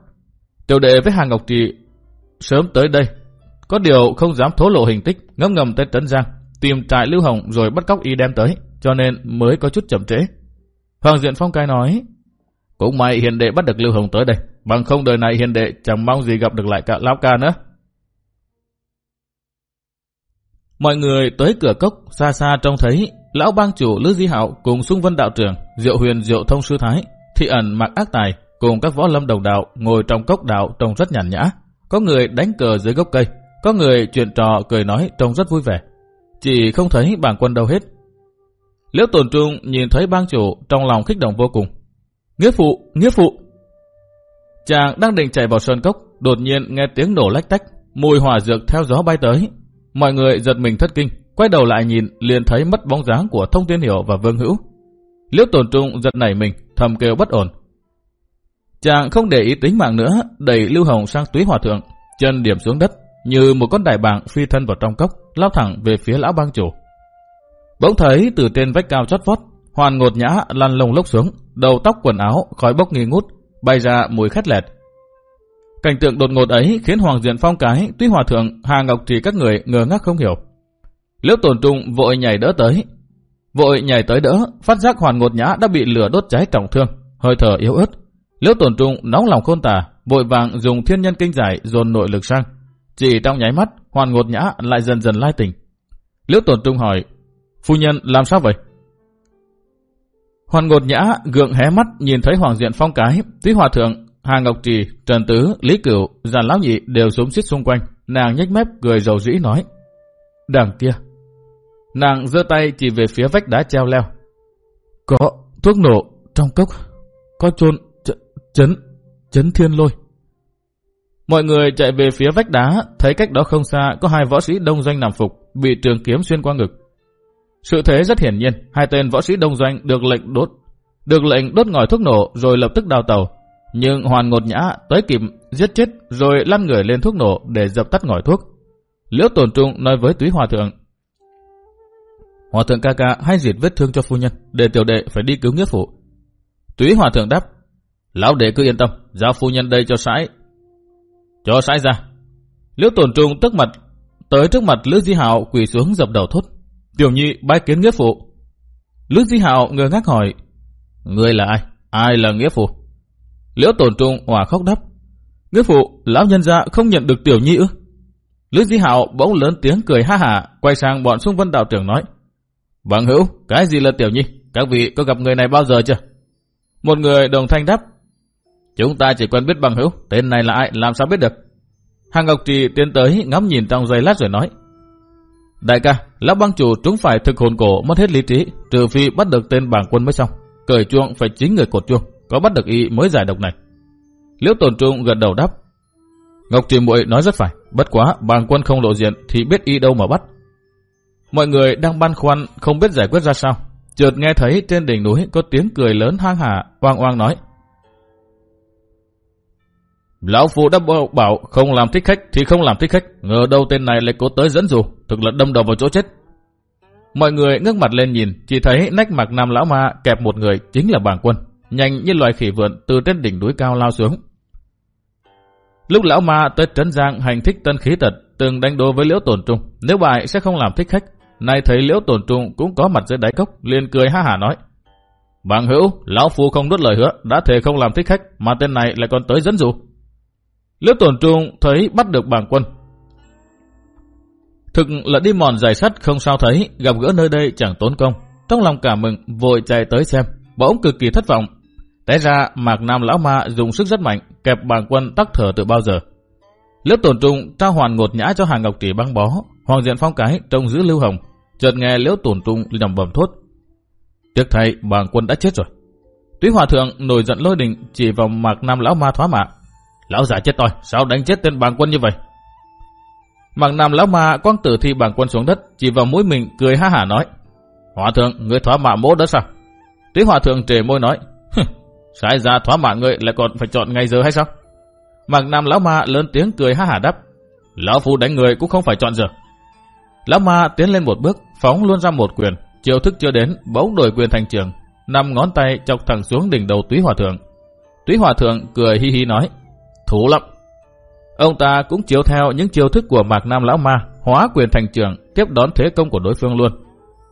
tiểu đệ với Hàng Ngọc Trì sớm tới đây. Có điều không dám thố lộ hình tích, ngâm ngầm tới Trấn Giang, tìm trại Lưu Hồng rồi bắt cóc y đem tới, cho nên mới có chút chậm trễ. Hoàng Diện Phong cái nói, cũng may hiền đệ bắt được Lưu Hồng tới đây, bằng không đời này hiền đệ chẳng mong gì gặp được lại cả Lão Ca nữa. Mọi người tới cửa cốc, xa xa trông thấy lão bang chủ Lữ Di Hạo cùng Sung Vân đạo trưởng, Diệu Huyền Diệu Thông sư thái, Thị ẩn Mạc Ác Tài cùng các võ lâm đồng đạo ngồi trong cốc đạo trông rất nhàn nhã. Có người đánh cờ dưới gốc cây, có người chuyện trò cười nói trông rất vui vẻ. Chỉ không thấy bảng quân đâu hết. Liễu Tồn Trung nhìn thấy bang chủ trong lòng kích động vô cùng. Nghĩa phụ, nghĩa phụ. Chàng đang định chạy vào sơn cốc, đột nhiên nghe tiếng nổ lách tách, mùi hỏa dược theo gió bay tới. Mọi người giật mình thất kinh, quay đầu lại nhìn liền thấy mất bóng dáng của Thông Thiên Hiểu và Vương Hữu. Liễu Tồn Trung giật nảy mình, thầm kêu bất ổn. Chàng không để ý tính mạng nữa, đẩy Lưu Hồng sang túy hòa thượng, chân điểm xuống đất, như một con đại bàng phi thân vào trong cốc, lao thẳng về phía lão bang chủ. Bỗng thấy từ trên vách cao chót vót, hoàn ngột nhã lăn lông lốc xuống, đầu tóc quần áo khói bốc nghi ngút, bay ra mùi khét lẹt. Cảnh tượng đột ngột ấy khiến Hoàng Diện Phong cái, tuy hòa thượng, Hà Ngọc trì các người ngờ ngác không hiểu. Liễu Tồn trung vội nhảy đỡ tới. Vội nhảy tới đỡ, phát giác hoàn ngột nhã đã bị lửa đốt cháy trọng thương, hơi thở yếu ớt. Liễu Tồn trung nóng lòng khôn tả, vội vàng dùng thiên nhân kinh giải dồn nội lực sang. Chỉ trong nháy mắt, hoàn ngột nhã lại dần dần lai tỉnh. Liễu Tồn trung hỏi, phu nhân làm sao vậy? Hoàn ngột nhã gượng hé mắt nhìn thấy Hoàng Diện Phong cái, Tuy Hòa Thượng, Hà Ngọc Trì, Trần Tứ, Lý Cửu, Giàn Lão Nhị đều xuống xít xung quanh. Nàng nhếch mép cười dầu dĩ nói. Đằng kia. Nàng giơ tay chỉ về phía vách đá treo leo. Có thuốc nổ trong cốc. Có chôn chấn, chấn thiên lôi. Mọi người chạy về phía vách đá, thấy cách đó không xa có hai võ sĩ đông doanh nằm phục, bị trường kiếm xuyên qua ngực. Sự thế rất hiển nhiên, hai tên võ sĩ đông doanh được lệnh đốt, được lệnh đốt ngòi thuốc nổ rồi lập tức đào tàu. Nhưng hoàn ngột nhã tới kịp giết chết rồi lăn người lên thuốc nổ để dập tắt ngòi thuốc. Liễu Tồn trung nói với túy hòa thượng. Hòa thượng ca ca hay diệt vết thương cho phu nhân, để tiểu đệ phải đi cứu nghĩa phụ. Túy hòa thượng đáp, lão đệ cứ yên tâm, giao phu nhân đây cho sãi. Cho sãi ra. Liễu Tồn trung tức mặt, tới trước mặt Lữ Di Hạo quỳ xuống dập đầu thốt. Tiểu nhi bái kiến nghĩa phụ. Lữ Di Hạo ngơ ngác hỏi, Ngươi là ai? Ai là nghĩa phụ? Liễu tổn trung hòa khóc đắp. Nghĩa phụ, lão nhân gia không nhận được tiểu nhi ư? Lữ Di Hạo bỗng lớn tiếng cười ha hả, quay sang bọn xung vân đạo trưởng nói. Bằng hữu, cái gì là tiểu nhi? Các vị có gặp người này bao giờ chưa? Một người đồng thanh đáp. Chúng ta chỉ quen biết bằng hữu, tên này là ai, làm sao biết được? Hàng Ngọc Trì tiến tới ngắm nhìn trong giây lát rồi nói. Đại ca, lão băng chủ chúng phải thực hồn cổ mất hết lý trí, trừ phi bắt được tên bảng quân mới xong. Cởi chuông phải chính người cột chuông, có bắt được y mới giải độc này. Liễu tồn trung gật đầu đáp. Ngọc Trì muội nói rất phải, bất quá bàng quân không lộ diện thì biết y đâu mà bắt. Mọi người đang băn khoăn không biết giải quyết ra sao. Chợt nghe thấy trên đỉnh núi có tiếng cười lớn hang hà, oang oang nói. Lão Phu đã bảo không làm thích khách thì không làm thích khách. Ngờ đâu tên này lại cố tới dẫn dù, thực là đâm đầu vào chỗ chết. Mọi người ngước mặt lên nhìn, chỉ thấy nách mặt nam lão ma kẹp một người chính là bàng quân. Nhanh như loài khỉ vượn từ trên đỉnh núi cao lao xuống. Lúc lão ma tới trấn giang hành thích tân khí tật, từng đánh đố với liễu tổn trung. Nếu bại sẽ không làm thích khách. Nay thấy liễu tổn trung cũng có mặt dưới đáy cốc, liền cười ha hả nói. Bằng hữu, lão phu không đốt lời hứa, đã thề không làm thích khách, mà tên này lại còn tới dẫn dụ. Liễu tổn trung thấy bắt được bàng quân. Thực là đi mòn dài sắt không sao thấy, gặp gỡ nơi đây chẳng tốn công. Trong lòng cả mừng, vội chạy tới xem, bỗng cực kỳ thất vọng. Té ra, mạc nam lão ma dùng sức rất mạnh, kẹp bàng quân tắc thở từ bao giờ. Liễu tổn trung trao hoàn ngột nhã cho hàng ngọc tỷ băng bó, hoàng diện phong cái trông giữ lưu hồng, chợt nghe liễu tổn trung nhầm bầm thốt. Tiếc thay, bàng quân đã chết rồi. Túy Hòa Thượng nổi giận lôi đình chỉ vào Mạc Nam Lão Ma thoá mạ. Lão giả chết tôi, sao đánh chết tên bàng quân như vậy? Mạc Nam Lão Ma quăng tử thi bàng quân xuống đất, chỉ vào mũi mình cười ha hả nói. Hòa Thượng, người thoá mạ mỗ đó sao? Túy Hòa Thượng trề môi nói. Sai ra thoá mạ người lại còn phải chọn ngày giờ hay sao? Mạc Nam Lão Ma lớn tiếng cười ha hả đáp. Lão Phu đánh người cũng không phải chọn giờ. Lão Ma tiến lên một bước, phóng luôn ra một quyền. Chiều thức chưa đến, bỗng đổi quyền thành trường. Năm ngón tay chọc thẳng xuống đỉnh đầu túy hòa thượng. Túy hòa thượng cười hi hi nói. Thú lắm. Ông ta cũng chiếu theo những chiêu thức của Mạc Nam Lão Ma, hóa quyền thành trường, tiếp đón thế công của đối phương luôn.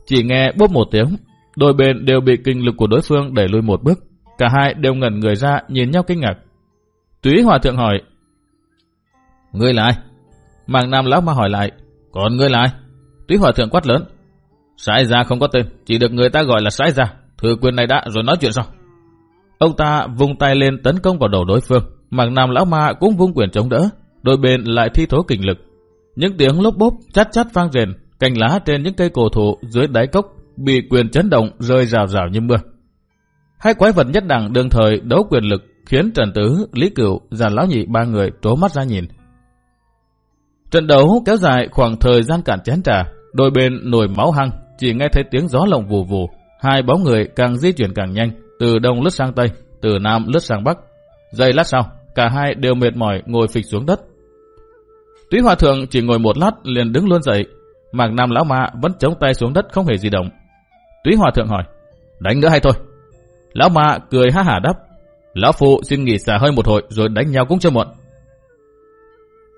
Chỉ nghe bốp một tiếng, đôi bên đều bị kinh lực của đối phương đẩy lui một bước. Cả hai đều ngẩn người ra nhìn nhau kinh ngạc. Túy hòa thượng hỏi. Ngươi là ai? Mạc Nam Lão Ma hỏi lại. Còn ngươi là ai? Túy hòa thượng quát lớn. Sái gia không có tên, chỉ được người ta gọi là sái gia. Thử quyền này đã rồi nói chuyện sau. Ông ta vung tay lên tấn công vào đầu đối phương. Mạc Nam Lão Ma cũng vung quyền chống đỡ. Đôi bên lại thi thố kình lực. Những tiếng lốp bốp chát chát vang rền. Cành lá trên những cây cổ thụ dưới đáy cốc bị quyền chấn động rơi rào rào như mưa. Hai quái vật nhất đẳng đương thời đấu quyền lực khiến Trần Tứ, Lý Cửu, Giàn Lão Nhị ba người trố mắt ra nhìn. Trận đấu kéo dài khoảng thời gian cạn chén trà, đôi bên nổi máu hăng, chỉ nghe thấy tiếng gió lồng vù vù, hai bóng người càng di chuyển càng nhanh, từ đông lướt sang tây, từ nam lướt sang bắc. Giây lát sau, cả hai đều mệt mỏi ngồi phịch xuống đất. Túy Hòa Thượng chỉ ngồi một lát liền đứng luôn dậy, Mạc Nam Lão Ma vẫn chống tay xuống đất không hề di động. Túy Hòa Thượng hỏi, đánh nữa hay thôi? Lão Ma cười ha hả đáp, Lão Phụ xin nghỉ xả hơi một hồi rồi đánh nhau cũng chưa muộn.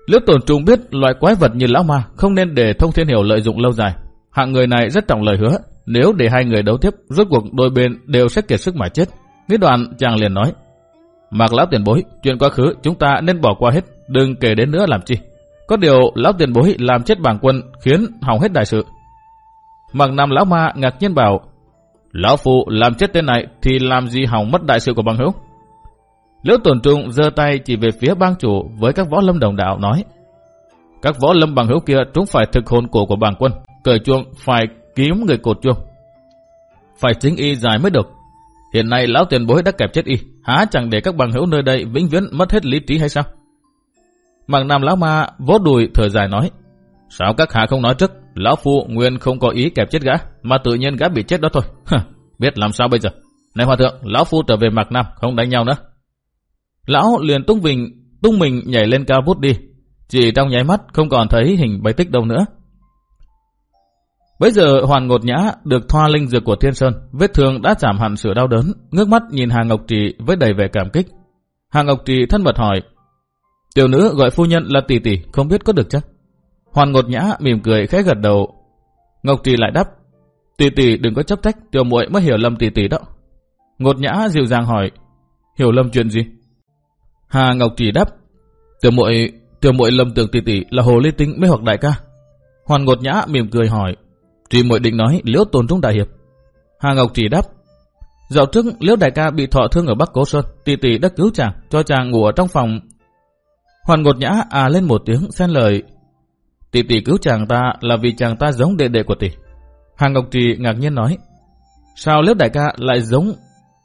Liễu tổn trùng biết loại quái vật như lão ma không nên để thông thiên hiểu lợi dụng lâu dài. Hạng người này rất trọng lời hứa, nếu để hai người đấu tiếp, rốt cuộc đôi bên đều sẽ kiệt sức mà chết. Nghĩ đoạn chàng liền nói, Mạc lão tiền bối, chuyện quá khứ chúng ta nên bỏ qua hết, đừng kể đến nữa làm chi. Có điều lão tiền bối làm chết bảng quân khiến hỏng hết đại sự. Mạc nam lão ma ngạc nhiên bảo, Lão phụ làm chết tên này thì làm gì hỏng mất đại sự của bằng hữu? Liễu tổn trung giơ tay chỉ về phía bang chủ với các võ lâm đồng đạo nói. Các võ lâm bằng hữu kia chúng phải thực hồn cổ của bàng quân, cởi chuông phải kiếm người cột chuông. Phải chính y giải mới được. Hiện nay lão tiền bối đã kẹp chết y, há chẳng để các bằng hữu nơi đây vĩnh viễn mất hết lý trí hay sao? Mạng Nam lão ma vỗ đùi thở dài nói. Sao các hạ không nói trước, lão phu nguyên không có ý kẹp chết gã, mà tự nhiên gã bị chết đó thôi. <laughs> Biết làm sao bây giờ? Này hòa thượng, lão phu trở về Mạc Nam, không đánh nhau nữa. Lão liền tung mình, tung mình nhảy lên cao vút đi. Chỉ trong nháy mắt không còn thấy hình bày tích đâu nữa. Bây giờ Hoàn Ngột Nhã được thoa linh dược của Thiên Sơn, vết thương đã giảm hẳn sự đau đớn, ngước mắt nhìn Hà Ngọc Trì với đầy vẻ cảm kích. Hà Ngọc Trì thân mật hỏi, tiểu nữ gọi phu nhân là tỷ tỷ, không biết có được chắc? Hoàn Ngột Nhã mỉm cười khẽ gật đầu. Ngọc Trì lại đáp, tỷ tỷ đừng có chấp trách, tiểu muội mới hiểu lầm tỷ tỷ đó. Ngột Nhã dịu dàng hỏi, hiểu lầm chuyện gì? Hà Ngọc Trì đáp, tiểu muội tiểu muội lầm tưởng tỷ tỷ là hồ ly tinh mới hoặc đại ca. Hoàn Ngột Nhã mỉm cười hỏi, Trì muội định nói liễu tồn trung đại hiệp. Hà Ngọc Trì đáp, dạo trước liễu đại ca bị thọ thương ở Bắc Cố Sơn, tỷ tỷ đã cứu chàng, cho chàng ngủ ở trong phòng. Hoàn Ngột Nhã à lên một tiếng xen lời, tỷ tỷ cứu chàng ta là vì chàng ta giống đệ đệ của tỷ. Hàng Ngọc Trì ngạc nhiên nói, sao lớp đại ca lại giống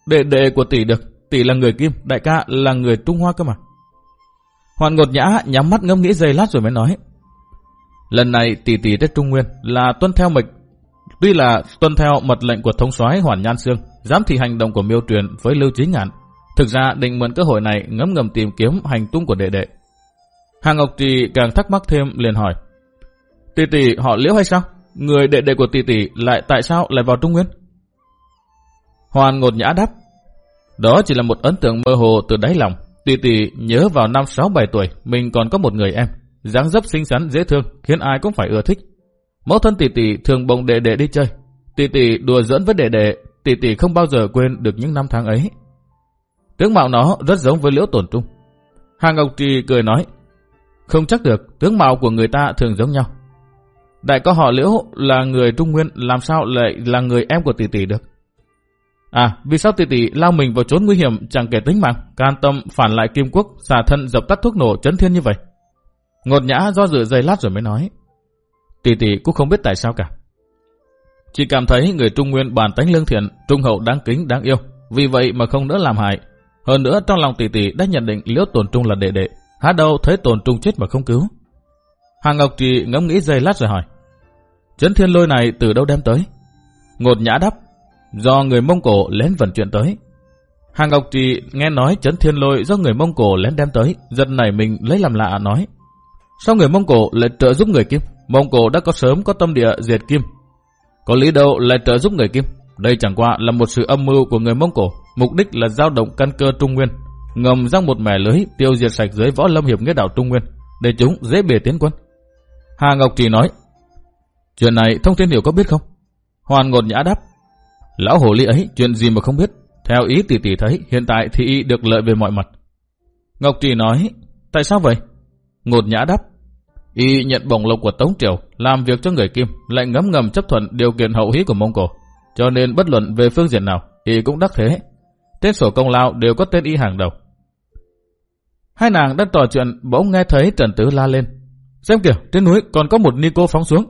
đệ đệ của tỷ được? tỷ là người Kim, đại ca là người Trung Hoa cơ mà. Hoàn ngột nhã nhắm mắt ngâm nghĩ giây lát rồi mới nói. Lần này tỷ tỷ tới Trung Nguyên là tuân theo mệnh, tuy là tuân theo mật lệnh của thống soái Hoàn Nhan Sương, dám thị hành động của miêu truyền với Lưu Chí Ngạn. Thực ra định mượn cơ hội này ngấm ngầm tìm kiếm hành tung của đệ đệ. Hàng Ngọc Trì càng thắc mắc thêm liền hỏi. Tỷ tỷ họ liễu hay sao? Người đệ đệ của tỷ tỷ lại tại sao lại vào Trung Nguyên? Hoàn ngột nhã đáp. Đó chỉ là một ấn tượng mơ hồ từ đáy lòng. Tỷ tỷ nhớ vào năm 6-7 tuổi, mình còn có một người em. dáng dấp xinh xắn dễ thương, khiến ai cũng phải ưa thích. Mẫu thân tỷ tỷ thường bồng đệ đệ đi chơi. Tỷ tỷ đùa giỡn với đệ đệ, tỷ tỷ không bao giờ quên được những năm tháng ấy. Tướng mạo nó rất giống với liễu tổn trung. Hà Ngọc Trì cười nói, không chắc được, tướng mạo của người ta thường giống nhau. Đại có họ liễu là người Trung Nguyên, làm sao lại là người em của tỷ tỷ được? À, vì sao tỷ tỷ lao mình vào trốn nguy hiểm chẳng kể tính mạng, can tâm phản lại Kim Quốc, xả thân dập tắt thuốc nổ chấn thiên như vậy? Ngột nhã do dự dây lát rồi mới nói. Tỷ tỷ cũng không biết tại sao cả. Chỉ cảm thấy người Trung Nguyên bản tánh lương thiện, trung hậu đáng kính, đáng yêu. vì vậy mà không đỡ làm hại. Hơn nữa trong lòng tỷ tỷ đã nhận định liễu tổn trung là đệ đệ, há đâu thấy tổn trung chết mà không cứu. Hàng Ngọc Trì ngẫm nghĩ giây lát rồi hỏi. Chấn thiên lôi này từ đâu đem tới? Ngột nhã đáp, do người Mông Cổ lén vận chuyển tới. Hàng Ngọc Trì nghe nói chấn thiên lôi do người Mông Cổ lén đem tới, giật này mình lấy làm lạ nói. Sao người Mông Cổ lại trợ giúp người Kim? Mông Cổ đã có sớm có tâm địa diệt Kim. Có lý đâu lại trợ giúp người Kim? Đây chẳng qua là một sự âm mưu của người Mông Cổ, mục đích là giao động căn cơ Trung Nguyên, ngầm răng một mẻ lưới tiêu diệt sạch dưới võ lâm hiệp nghĩa đảo Trung Nguyên, để chúng dễ bề tiến quân. Hà Ngọc Trì nói, chuyện này thông thiên hiểu có biết không? Hoàn ngột nhã đáp, lão hồ ly ấy chuyện gì mà không biết, theo ý tỷ tỷ thấy hiện tại thì y được lợi về mọi mặt. Ngọc Trì nói, tại sao vậy? Ngột nhã đáp, y nhận bổng lộc của Tống Triều, làm việc cho người Kim, lại ngấm ngầm chấp thuận điều kiện hậu hí của Mông Cổ. Cho nên bất luận về phương diện nào, y cũng đắc thế. Tên sổ công lao đều có tên y hàng đầu. Hai nàng đang trò chuyện bỗng nghe thấy Trần Tứ la lên. Xem kìa, trên núi còn có một Nico phóng xuống.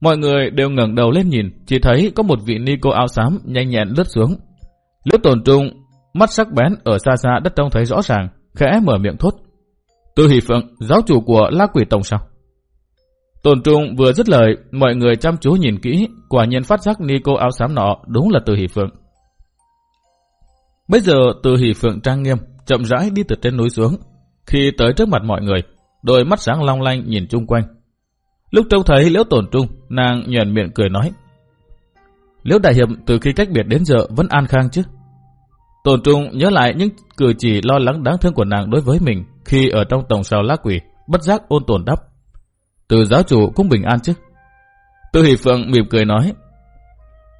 Mọi người đều ngẩng đầu lên nhìn, chỉ thấy có một vị ni cô áo xám nhanh nhẹn lướt xuống. Liễu tổn trung, mắt sắc bén ở xa xa đất trông thấy rõ ràng, khẽ mở miệng thốt. Tư Hỷ Phượng, giáo chủ của La Quỷ Tổng sao? Tổn trung vừa dứt lời, mọi người chăm chú nhìn kỹ, quả nhiên phát giác ni cô áo xám nọ đúng là Từ Hỷ Phượng. Bây giờ Từ Hỷ Phượng trang nghiêm, chậm rãi đi từ trên núi xuống. Khi tới trước mặt mọi người, đôi mắt sáng long lanh nhìn chung quanh. Lúc trông thấy Liễu Tổn Trung, nàng nhuền miệng cười nói. Liễu Đại Hiệp từ khi cách biệt đến giờ vẫn an khang chứ? Tổn Trung nhớ lại những cử chỉ lo lắng đáng thương của nàng đối với mình khi ở trong tổng sào lá quỷ, bất giác ôn tồn đắp. Từ giáo chủ cũng bình an chứ. Tư Hỷ Phượng mỉm cười nói.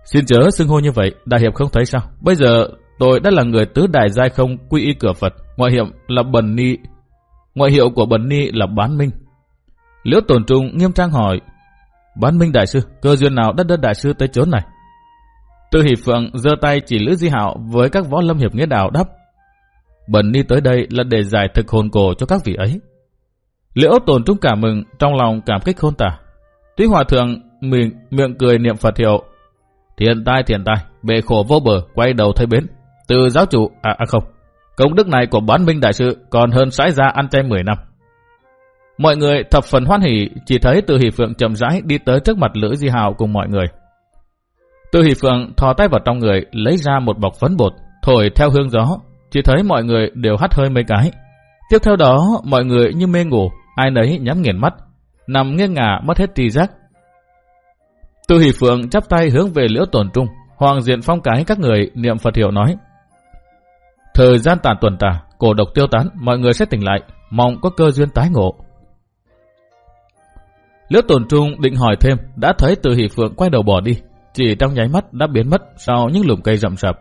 Xin chớ xưng hô như vậy, Đại Hiệp không thấy sao? Bây giờ tôi đã là người tứ đại giai không quy y cửa Phật, ngoại hiệu là Bần Ni. Ngoại hiệu của Bần Ni là Bán Minh. Liễu Tồn Trung nghiêm trang hỏi, Bán Minh Đại Sư, cơ duyên nào đã đưa Đại Sư tới chốn này? Tư Hỷ Phượng giơ tay chỉ Lữ Di Hạo với các võ lâm hiệp nghĩa đạo đáp. Bần đi tới đây là để giải thực hồn cổ cho các vị ấy. Liễu Tồn Trung cảm mừng, trong lòng cảm kích khôn tả. Tuy Hòa Thượng miệng, miệng cười niệm Phật hiệu. Thiền tai thiền tai, bề khổ vô bờ, quay đầu thấy bến. Từ giáo chủ, à, à không, công đức này của bán minh đại sư còn hơn sãi ra ăn chay 10 năm. Mọi người thập phần hoan hỉ, chỉ thấy Từ Hỷ Phượng chậm rãi đi tới trước mặt Lữ Di Hào cùng mọi người. Từ Hỷ Phượng thò tay vào trong người, lấy ra một bọc phấn bột, thổi theo hương gió, chỉ thấy mọi người đều hắt hơi mấy cái. Tiếp theo đó, mọi người như mê ngủ, ai nấy nhắm nghiền mắt, nằm nghiêng ngả mất hết tri giác. Từ Hỷ Phượng chắp tay hướng về Liễu Tồn Trung, Hoàng Diện Phong cái các người niệm Phật hiệu nói. Thời gian tàn tuần tà, cổ độc tiêu tán, mọi người sẽ tỉnh lại, mong có cơ duyên tái ngộ. Liễu Tồn Trung định hỏi thêm, đã thấy Từ Hỷ Phượng quay đầu bỏ đi, chỉ trong nháy mắt đã biến mất sau những lùm cây rậm rạp.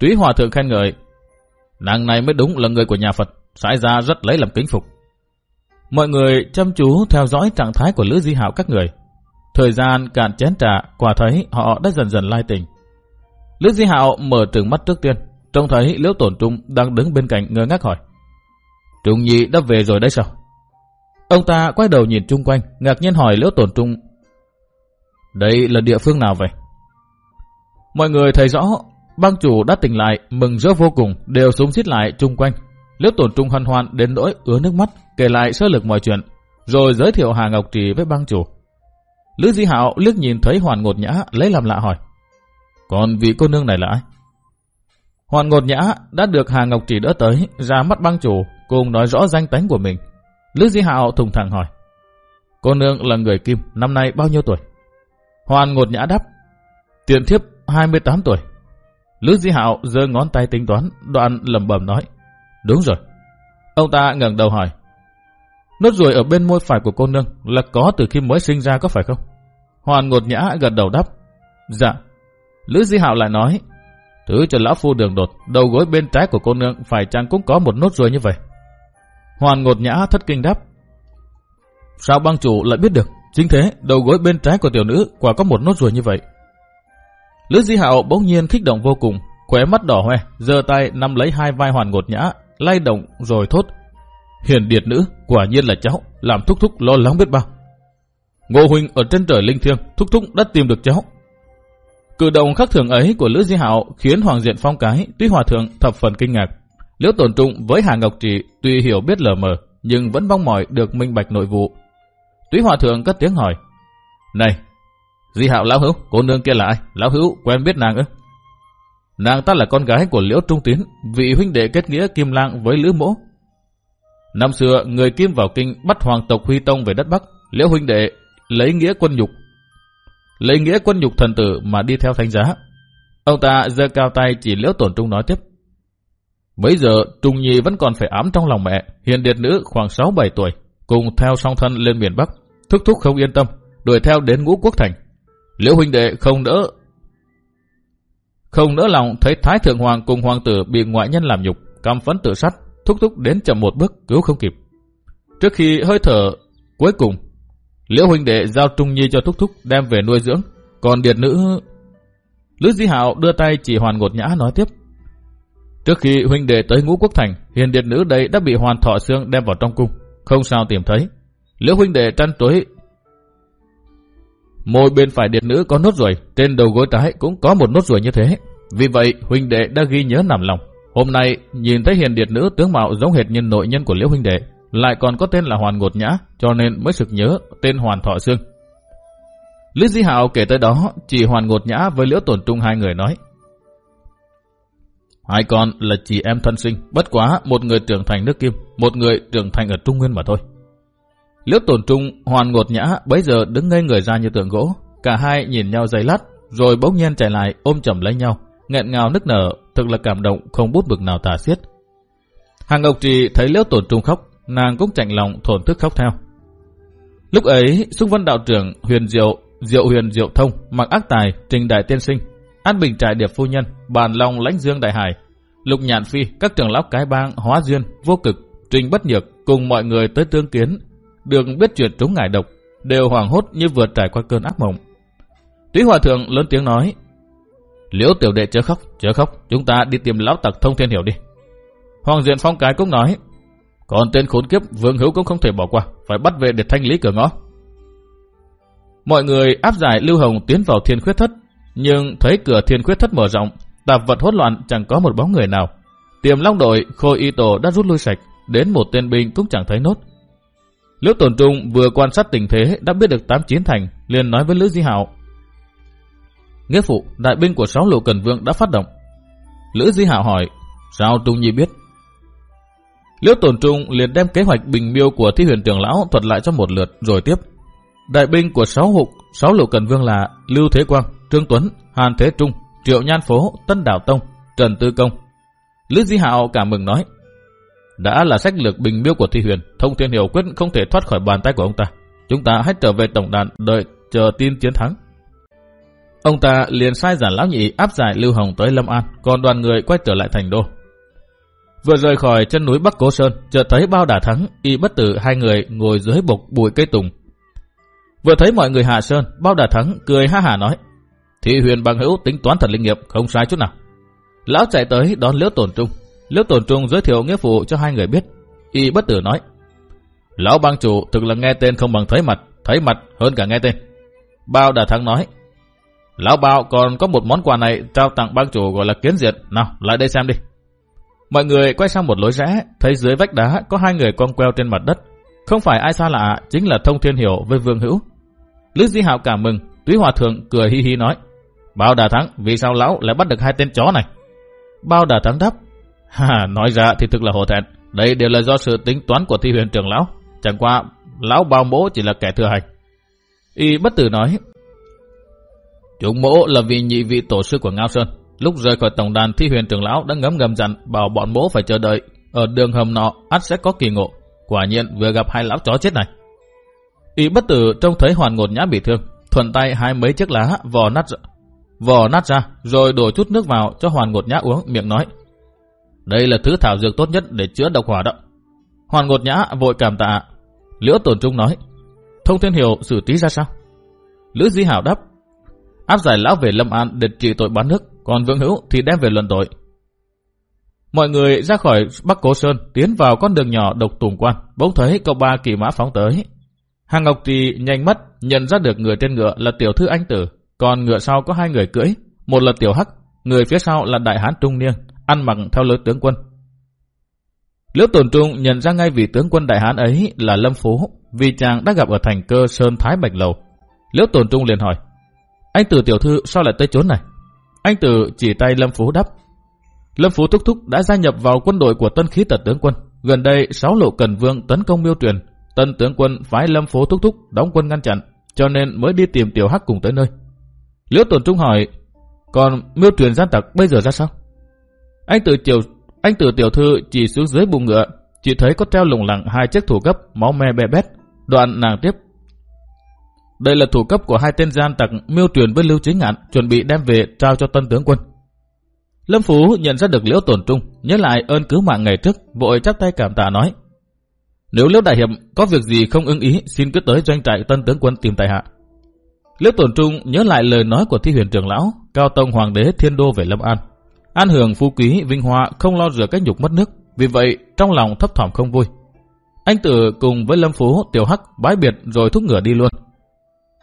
Túy Hòa Thượng khen ngợi, nàng này mới đúng là người của nhà Phật, sải ra rất lấy làm kính phục. Mọi người chăm chú theo dõi trạng thái của Lữ Di Hạo các người. Thời gian cạn chén trà, quả thấy họ đã dần dần lai tình. Lữ Di Hạo mở trừng mắt trước tiên, trông thấy Liễu Tổn Trung đang đứng bên cạnh ngơ ngác hỏi. Trung Nhi đã về rồi đấy sao? Ông ta quay đầu nhìn chung quanh, ngạc nhiên hỏi Liễu Tổn Trung. Đây là địa phương nào vậy? Mọi người thấy rõ, bang chủ đã tỉnh lại, mừng rỡ vô cùng, đều súng xít lại chung quanh. Liễu Tổn Trung hân hoan đến nỗi ứa nước mắt, kể lại sơ lược mọi chuyện, rồi giới thiệu Hà Ngọc Trì với bang chủ. Lữ Di Hạo liếc nhìn thấy Hoàn Ngột Nhã lấy làm lạ hỏi. Còn vị cô nương này là ai? Hoàn Ngột Nhã đã được Hà Ngọc Trì đỡ tới, ra mắt bang chủ, cùng nói rõ danh tánh của mình. Lữ Di Hạo thùng thẳng hỏi. Cô nương là người Kim, năm nay bao nhiêu tuổi? Hoàn Ngột Nhã đáp. Tiện thiếp 28 tuổi. Lữ Di Hạo giơ ngón tay tính toán, đoạn lẩm bẩm nói. Đúng rồi. Ông ta ngẩng đầu hỏi. Nốt ruồi ở bên môi phải của cô nương là có từ khi mới sinh ra có phải không? Hoàn ngột nhã gật đầu đáp. Dạ. Lữ Di Hạo lại nói. Thứ cho lão phu đường đột, đầu gối bên trái của cô nương phải chăng cũng có một nốt ruồi như vậy? Hoàn ngột nhã thất kinh đáp. Sao băng chủ lại biết được? Chính thế, đầu gối bên trái của tiểu nữ quả có một nốt ruồi như vậy. Lữ Di Hạo bỗng nhiên kích động vô cùng, khóe mắt đỏ hoe, giơ tay nắm lấy hai vai hoàn ngột nhã, lay động rồi thốt. Hiền điệt nữ, quả nhiên là cháu, làm thúc thúc lo lắng biết bao. Ngô huynh ở trên trời linh thiêng, thúc thúc đã tìm được cháu. Cử động khắc thường ấy của Lữ Di Hạo khiến Hoàng Diện Phong Cái, tuy hòa thượng thập phần kinh ngạc. Liễu tổn trung với Hà Ngọc Trì tuy hiểu biết lờ mờ, nhưng vẫn mong mỏi được minh bạch nội vụ. Túy hòa thượng cất tiếng hỏi. Này, Di Hạo lão hữu, cô nương kia là ai? Lão hữu quen biết nàng ư? Nàng ta là con gái của Liễu Trung Tín, vị huynh đệ kết nghĩa Kim Lang với Lữ Mỗ. Năm xưa, người Kim vào kinh bắt hoàng tộc Huy Tông về đất Bắc, Liễu huynh đệ lấy nghĩa quân nhục. Lấy nghĩa quân nhục thần tử mà đi theo thánh giá. Ông ta giơ cao tay chỉ Liễu Tổn Trung nói tiếp. Bây giờ, Trung Nhi vẫn còn phải ám trong lòng mẹ, hiền điệt nữ khoảng 6-7 tuổi, cùng theo song thân lên miền Bắc. Thúc thúc không yên tâm, đuổi theo đến ngũ quốc thành. Liễu huynh đệ không đỡ không nỡ lòng thấy Thái Thượng Hoàng cùng Hoàng tử bị ngoại nhân làm nhục, cam phấn tự sát, thúc thúc đến chậm một bước cứu không kịp. Trước khi hơi thở cuối cùng, Liễu huynh đệ giao Trung Nhi cho thúc thúc đem về nuôi dưỡng, còn điệt nữ... Lữ Di Hạo đưa tay chỉ hoàn ngột nhã nói tiếp. Trước khi huynh đệ tới ngũ quốc thành, hiền điệt nữ đây đã bị hoàn thọ xương đem vào trong cung, không sao tìm thấy. Liễu huynh đệ trăn trối Môi bên phải điệt nữ có nốt ruồi, trên đầu gối trái cũng có một nốt ruồi như thế. Vì vậy, huynh đệ đã ghi nhớ nằm lòng. Hôm nay, nhìn thấy hiền điệt nữ tướng mạo giống hệt nhân nội nhân của Liễu huynh đệ, lại còn có tên là Hoàn Ngột Nhã, cho nên mới sực nhớ tên Hoàn Thọ Sương. Lý Di Hạo kể tới đó, chỉ Hoàn Ngột Nhã với Liễu Tổn Trung hai người nói. Hai con là chị em thân sinh, bất quá một người trưởng thành nước Kim, một người trưởng thành ở Trung Nguyên mà thôi. Liễu tổn trung, hoàn ngột nhã, bấy giờ đứng ngây người ra như tượng gỗ. Cả hai nhìn nhau giây lát, rồi bỗng nhiên chạy lại ôm chầm lấy nhau, nghẹn ngào nức nở, thực là cảm động không bút bực nào tả xiết. Hàng Ngọc Trì thấy Liễu tổn trung khóc, nàng cũng chạnh lòng thổn thức khóc theo. Lúc ấy, Xung Văn đạo trưởng Huyền Diệu, Diệu Huyền Diệu Thông, Mặc Ác Tài, Trình Đại Tiên Sinh, An Bình Trại Điệp Phu Nhân, Bàn Long Lãnh Dương Đại Hải, Lục Nhạn Phi, các trưởng lão cái bang Hóa Duyên, Vô Cực, Trình Bất Nhược cùng mọi người tới tương kiến được biết chuyện trúng ngải độc, đều hoảng hốt như vừa trải qua cơn ác mộng. Túy Hòa Thượng lớn tiếng nói, Liễu tiểu đệ chớ khóc, chớ khóc, chúng ta đi tìm lão tặc thông thiên hiểu đi. Hoàng Diện Phong Cái cũng nói, còn tên khốn kiếp Vương Hữu cũng không thể bỏ qua, phải bắt về để thanh lý cửa ngõ. Mọi người áp giải Lưu Hồng tiến vào thiên khuyết thất, nhưng thấy cửa thiên khuyết thất mở rộng, tạp vật hỗn loạn chẳng có một bóng người nào. Tiềm long đội, khôi y tổ đã rút lui sạch, đến một tên binh cũng chẳng thấy nốt. Liễu Tồn Trung vừa quan sát tình thế đã biết được tám chiến thành, liền nói với Lữ Di Hạo. Nghĩa phụ, đại binh của sáu lộ cần vương đã phát động. Lữ Di Hạo hỏi, sao Trung Nhi biết? Liễu Tồn Trung liền đem kế hoạch bình miêu của thi huyền trưởng lão thuật lại cho một lượt rồi tiếp. Đại binh của sáu hục, sáu lộ cần vương là Lưu Thế Quang, Trương Tuấn, Hàn Thế Trung, Triệu Nhan Phố, Tân Đảo Tông, Trần Tư Công. Lữ Di Hạo cảm mừng nói, đã là sách lược bình miêu của Thi Huyền, Thông Thiên Hiểu quyết không thể thoát khỏi bàn tay của ông ta. Chúng ta hãy trở về tổng đàn đợi chờ tin chiến thắng. Ông ta liền sai giản lão nhị áp giải Lưu Hồng tới Lâm An, còn đoàn người quay trở lại thành đô. Vừa rời khỏi chân núi Bắc Cố Sơn, chợt thấy bao đả thắng, y bất tử hai người ngồi dưới bục bụi cây tùng. Vừa thấy mọi người hạ sơn, bao đả thắng cười ha hả nói, Thị huyền bằng hữu tính toán thật linh nghiệp, không sai chút nào. Lão chạy tới đón liễu tổn trung, Liễu Tổn Trung giới thiệu nghĩa phụ cho hai người biết. Y bất tử nói. Lão bang chủ thực là nghe tên không bằng thấy mặt, thấy mặt hơn cả nghe tên. Bao Đà Thắng nói. Lão Bao còn có một món quà này trao tặng bang chủ gọi là kiến diệt. Nào, lại đây xem đi. Mọi người quay sang một lối rẽ, thấy dưới vách đá có hai người con queo trên mặt đất. Không phải ai xa lạ, chính là Thông Thiên Hiểu với Vương Hữu. Lữ Di Hạo cảm mừng, Túy Hòa Thượng cười hi hi nói. Bao Đà Thắng, vì sao lão lại bắt được hai tên chó này? Bao Đà Thắng đáp, Ha, nói ra thì thực là hổ thẹn. Đây đều là do sự tính toán của thi huyền trưởng lão. Chẳng qua, lão bao mỗ chỉ là kẻ thừa hành. Y bất tử nói, Chúng mỗ là vì nhị vị tổ sư của Ngao Sơn. Lúc rời khỏi tổng đàn thi huyền trưởng lão đã ngấm ngầm dặn bảo bọn mỗ phải chờ đợi. Ở đường hầm nọ, ắt sẽ có kỳ ngộ. Quả nhiên vừa gặp hai lão chó chết này. Y bất tử trông thấy hoàn ngột nhã bị thương. Thuận tay hai mấy chiếc lá vò nát vò nát ra, rồi đổ chút nước vào cho hoàn ngột nhã uống, miệng nói. Đây là thứ thảo dược tốt nhất để chữa độc hỏa đó. Hoàn ngột nhã vội cảm tạ. Liễu tổn trung nói. Thông thiên hiểu xử trí ra sao? Lữ Di Hảo đáp. Áp giải lão về Lâm An để trị tội bán nước, còn Vương Hữu thì đem về luận tội. Mọi người ra khỏi Bắc Cố Sơn, tiến vào con đường nhỏ độc tùng quan, bỗng thấy cậu ba kỳ mã phóng tới. Hàng Ngọc Trì nhanh mắt, nhận ra được người trên ngựa là tiểu thư anh tử, còn ngựa sau có hai người cưỡi, một là Tiểu Hắc, người phía sau là đại hán trung niên, ăn mặc theo lối tướng quân. Liễu Tồn Trung nhận ra ngay vị tướng quân đại hán ấy là Lâm Phú, vì chàng đã gặp ở thành cơ Sơn Thái Bạch Lầu. Liễu Tồn Trung liền hỏi, anh Tử tiểu thư sao lại tới chốn này? Anh Tử chỉ tay Lâm Phú đáp, Lâm Phú Thúc Thúc đã gia nhập vào quân đội của tân khí tật tướng quân. Gần đây, sáu lộ cần vương tấn công miêu truyền. Tân tướng quân phái Lâm Phú Thúc Thúc đóng quân ngăn chặn, cho nên mới đi tìm Tiểu Hắc cùng tới nơi. Liễu Tồn Trung hỏi, còn miêu truyền gian tặc bây giờ ra sao? Anh từ tiểu anh từ tiểu thư chỉ xuống dưới bụng ngựa, chỉ thấy có treo lủng lẳng hai chiếc thủ cấp máu me bè bét. Đoạn nàng tiếp. Đây là thủ cấp của hai tên gian tặc miêu truyền với Lưu Chính Ngạn, chuẩn bị đem về trao cho tân tướng quân. Lâm Phú nhận ra được Liễu Tồn Trung, nhớ lại ơn cứu mạng ngày trước, vội chắp tay cảm tạ nói. Nếu Liễu Đại Hiệp có việc gì không ưng ý, xin cứ tới doanh trại tân tướng quân tìm tài hạ. Liễu Tổn Trung nhớ lại lời nói của thi huyền trưởng lão, cao tông hoàng đế thiên đô về Lâm An. An hưởng phú quý, vinh hoa không lo rửa cách nhục mất nước, vì vậy trong lòng thấp thỏm không vui. Anh Tử cùng với Lâm Phú, Tiểu Hắc bái biệt rồi thúc ngựa đi luôn.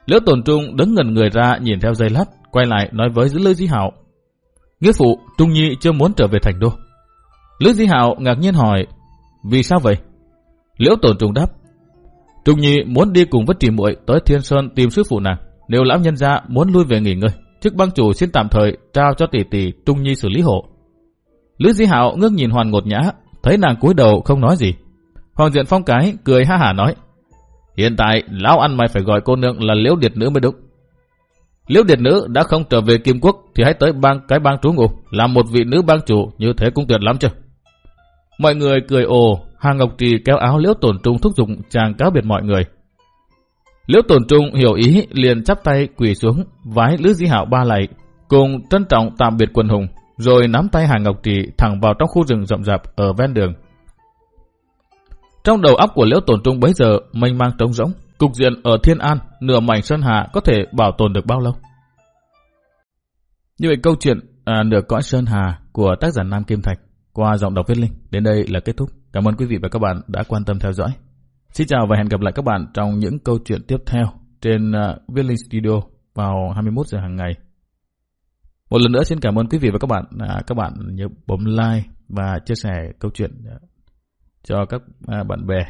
Liễu Tổn Trung đứng ngần người ra nhìn theo dây lát, quay lại nói với Lữ Di Hảo. Nghĩa phụ, Trung Nhi chưa muốn trở về thành đô. Lữ Di Hạo ngạc nhiên hỏi, vì sao vậy? Liễu Tổn Trung đáp, Trung Nhi muốn đi cùng với Trì muội tới Thiên Sơn tìm sư phụ nàng. Nếu lão nhân gia muốn lui về nghỉ ngơi, chức băng chủ xin tạm thời trao cho tỷ tỷ Trung Nhi xử lý hộ. Lữ Di Hạo ngước nhìn Hoàn ngột nhã, thấy nàng cúi đầu không nói gì. Hoàng Diện Phong cái cười ha hả nói, hiện tại lão ăn mày phải gọi cô nương là Liễu Điệt nữ mới đúng. Liễu Điệt Nữ đã không trở về Kim Quốc thì hãy tới bang cái bang trú ngụ, làm một vị nữ bang chủ như thế cũng tuyệt lắm chứ. Mọi người cười ồ, Hà Ngọc Trì kéo áo Liễu Tổn Trung thúc giục chàng cáo biệt mọi người. Liễu Tồn Trung hiểu ý liền chắp tay quỳ xuống, vái Lữ Di Hạo ba lạy, cùng trân trọng tạm biệt quần hùng, rồi nắm tay Hà Ngọc Trì thẳng vào trong khu rừng rậm rạp ở ven đường. Trong đầu óc của Liễu Tồn Trung bấy giờ mênh mang trống rỗng, Cục diện ở Thiên An, nửa mảnh Sơn Hà có thể bảo tồn được bao lâu? Như vậy câu chuyện à, nửa cõi Sơn Hà của tác giả Nam Kim Thạch qua giọng đọc viết linh đến đây là kết thúc. Cảm ơn quý vị và các bạn đã quan tâm theo dõi. Xin chào và hẹn gặp lại các bạn trong những câu chuyện tiếp theo trên uh, Viết Linh Studio vào 21 giờ hàng ngày. Một lần nữa xin cảm ơn quý vị và các bạn. À, các bạn nhớ bấm like và chia sẻ câu chuyện ờ, cho các à, bạn bè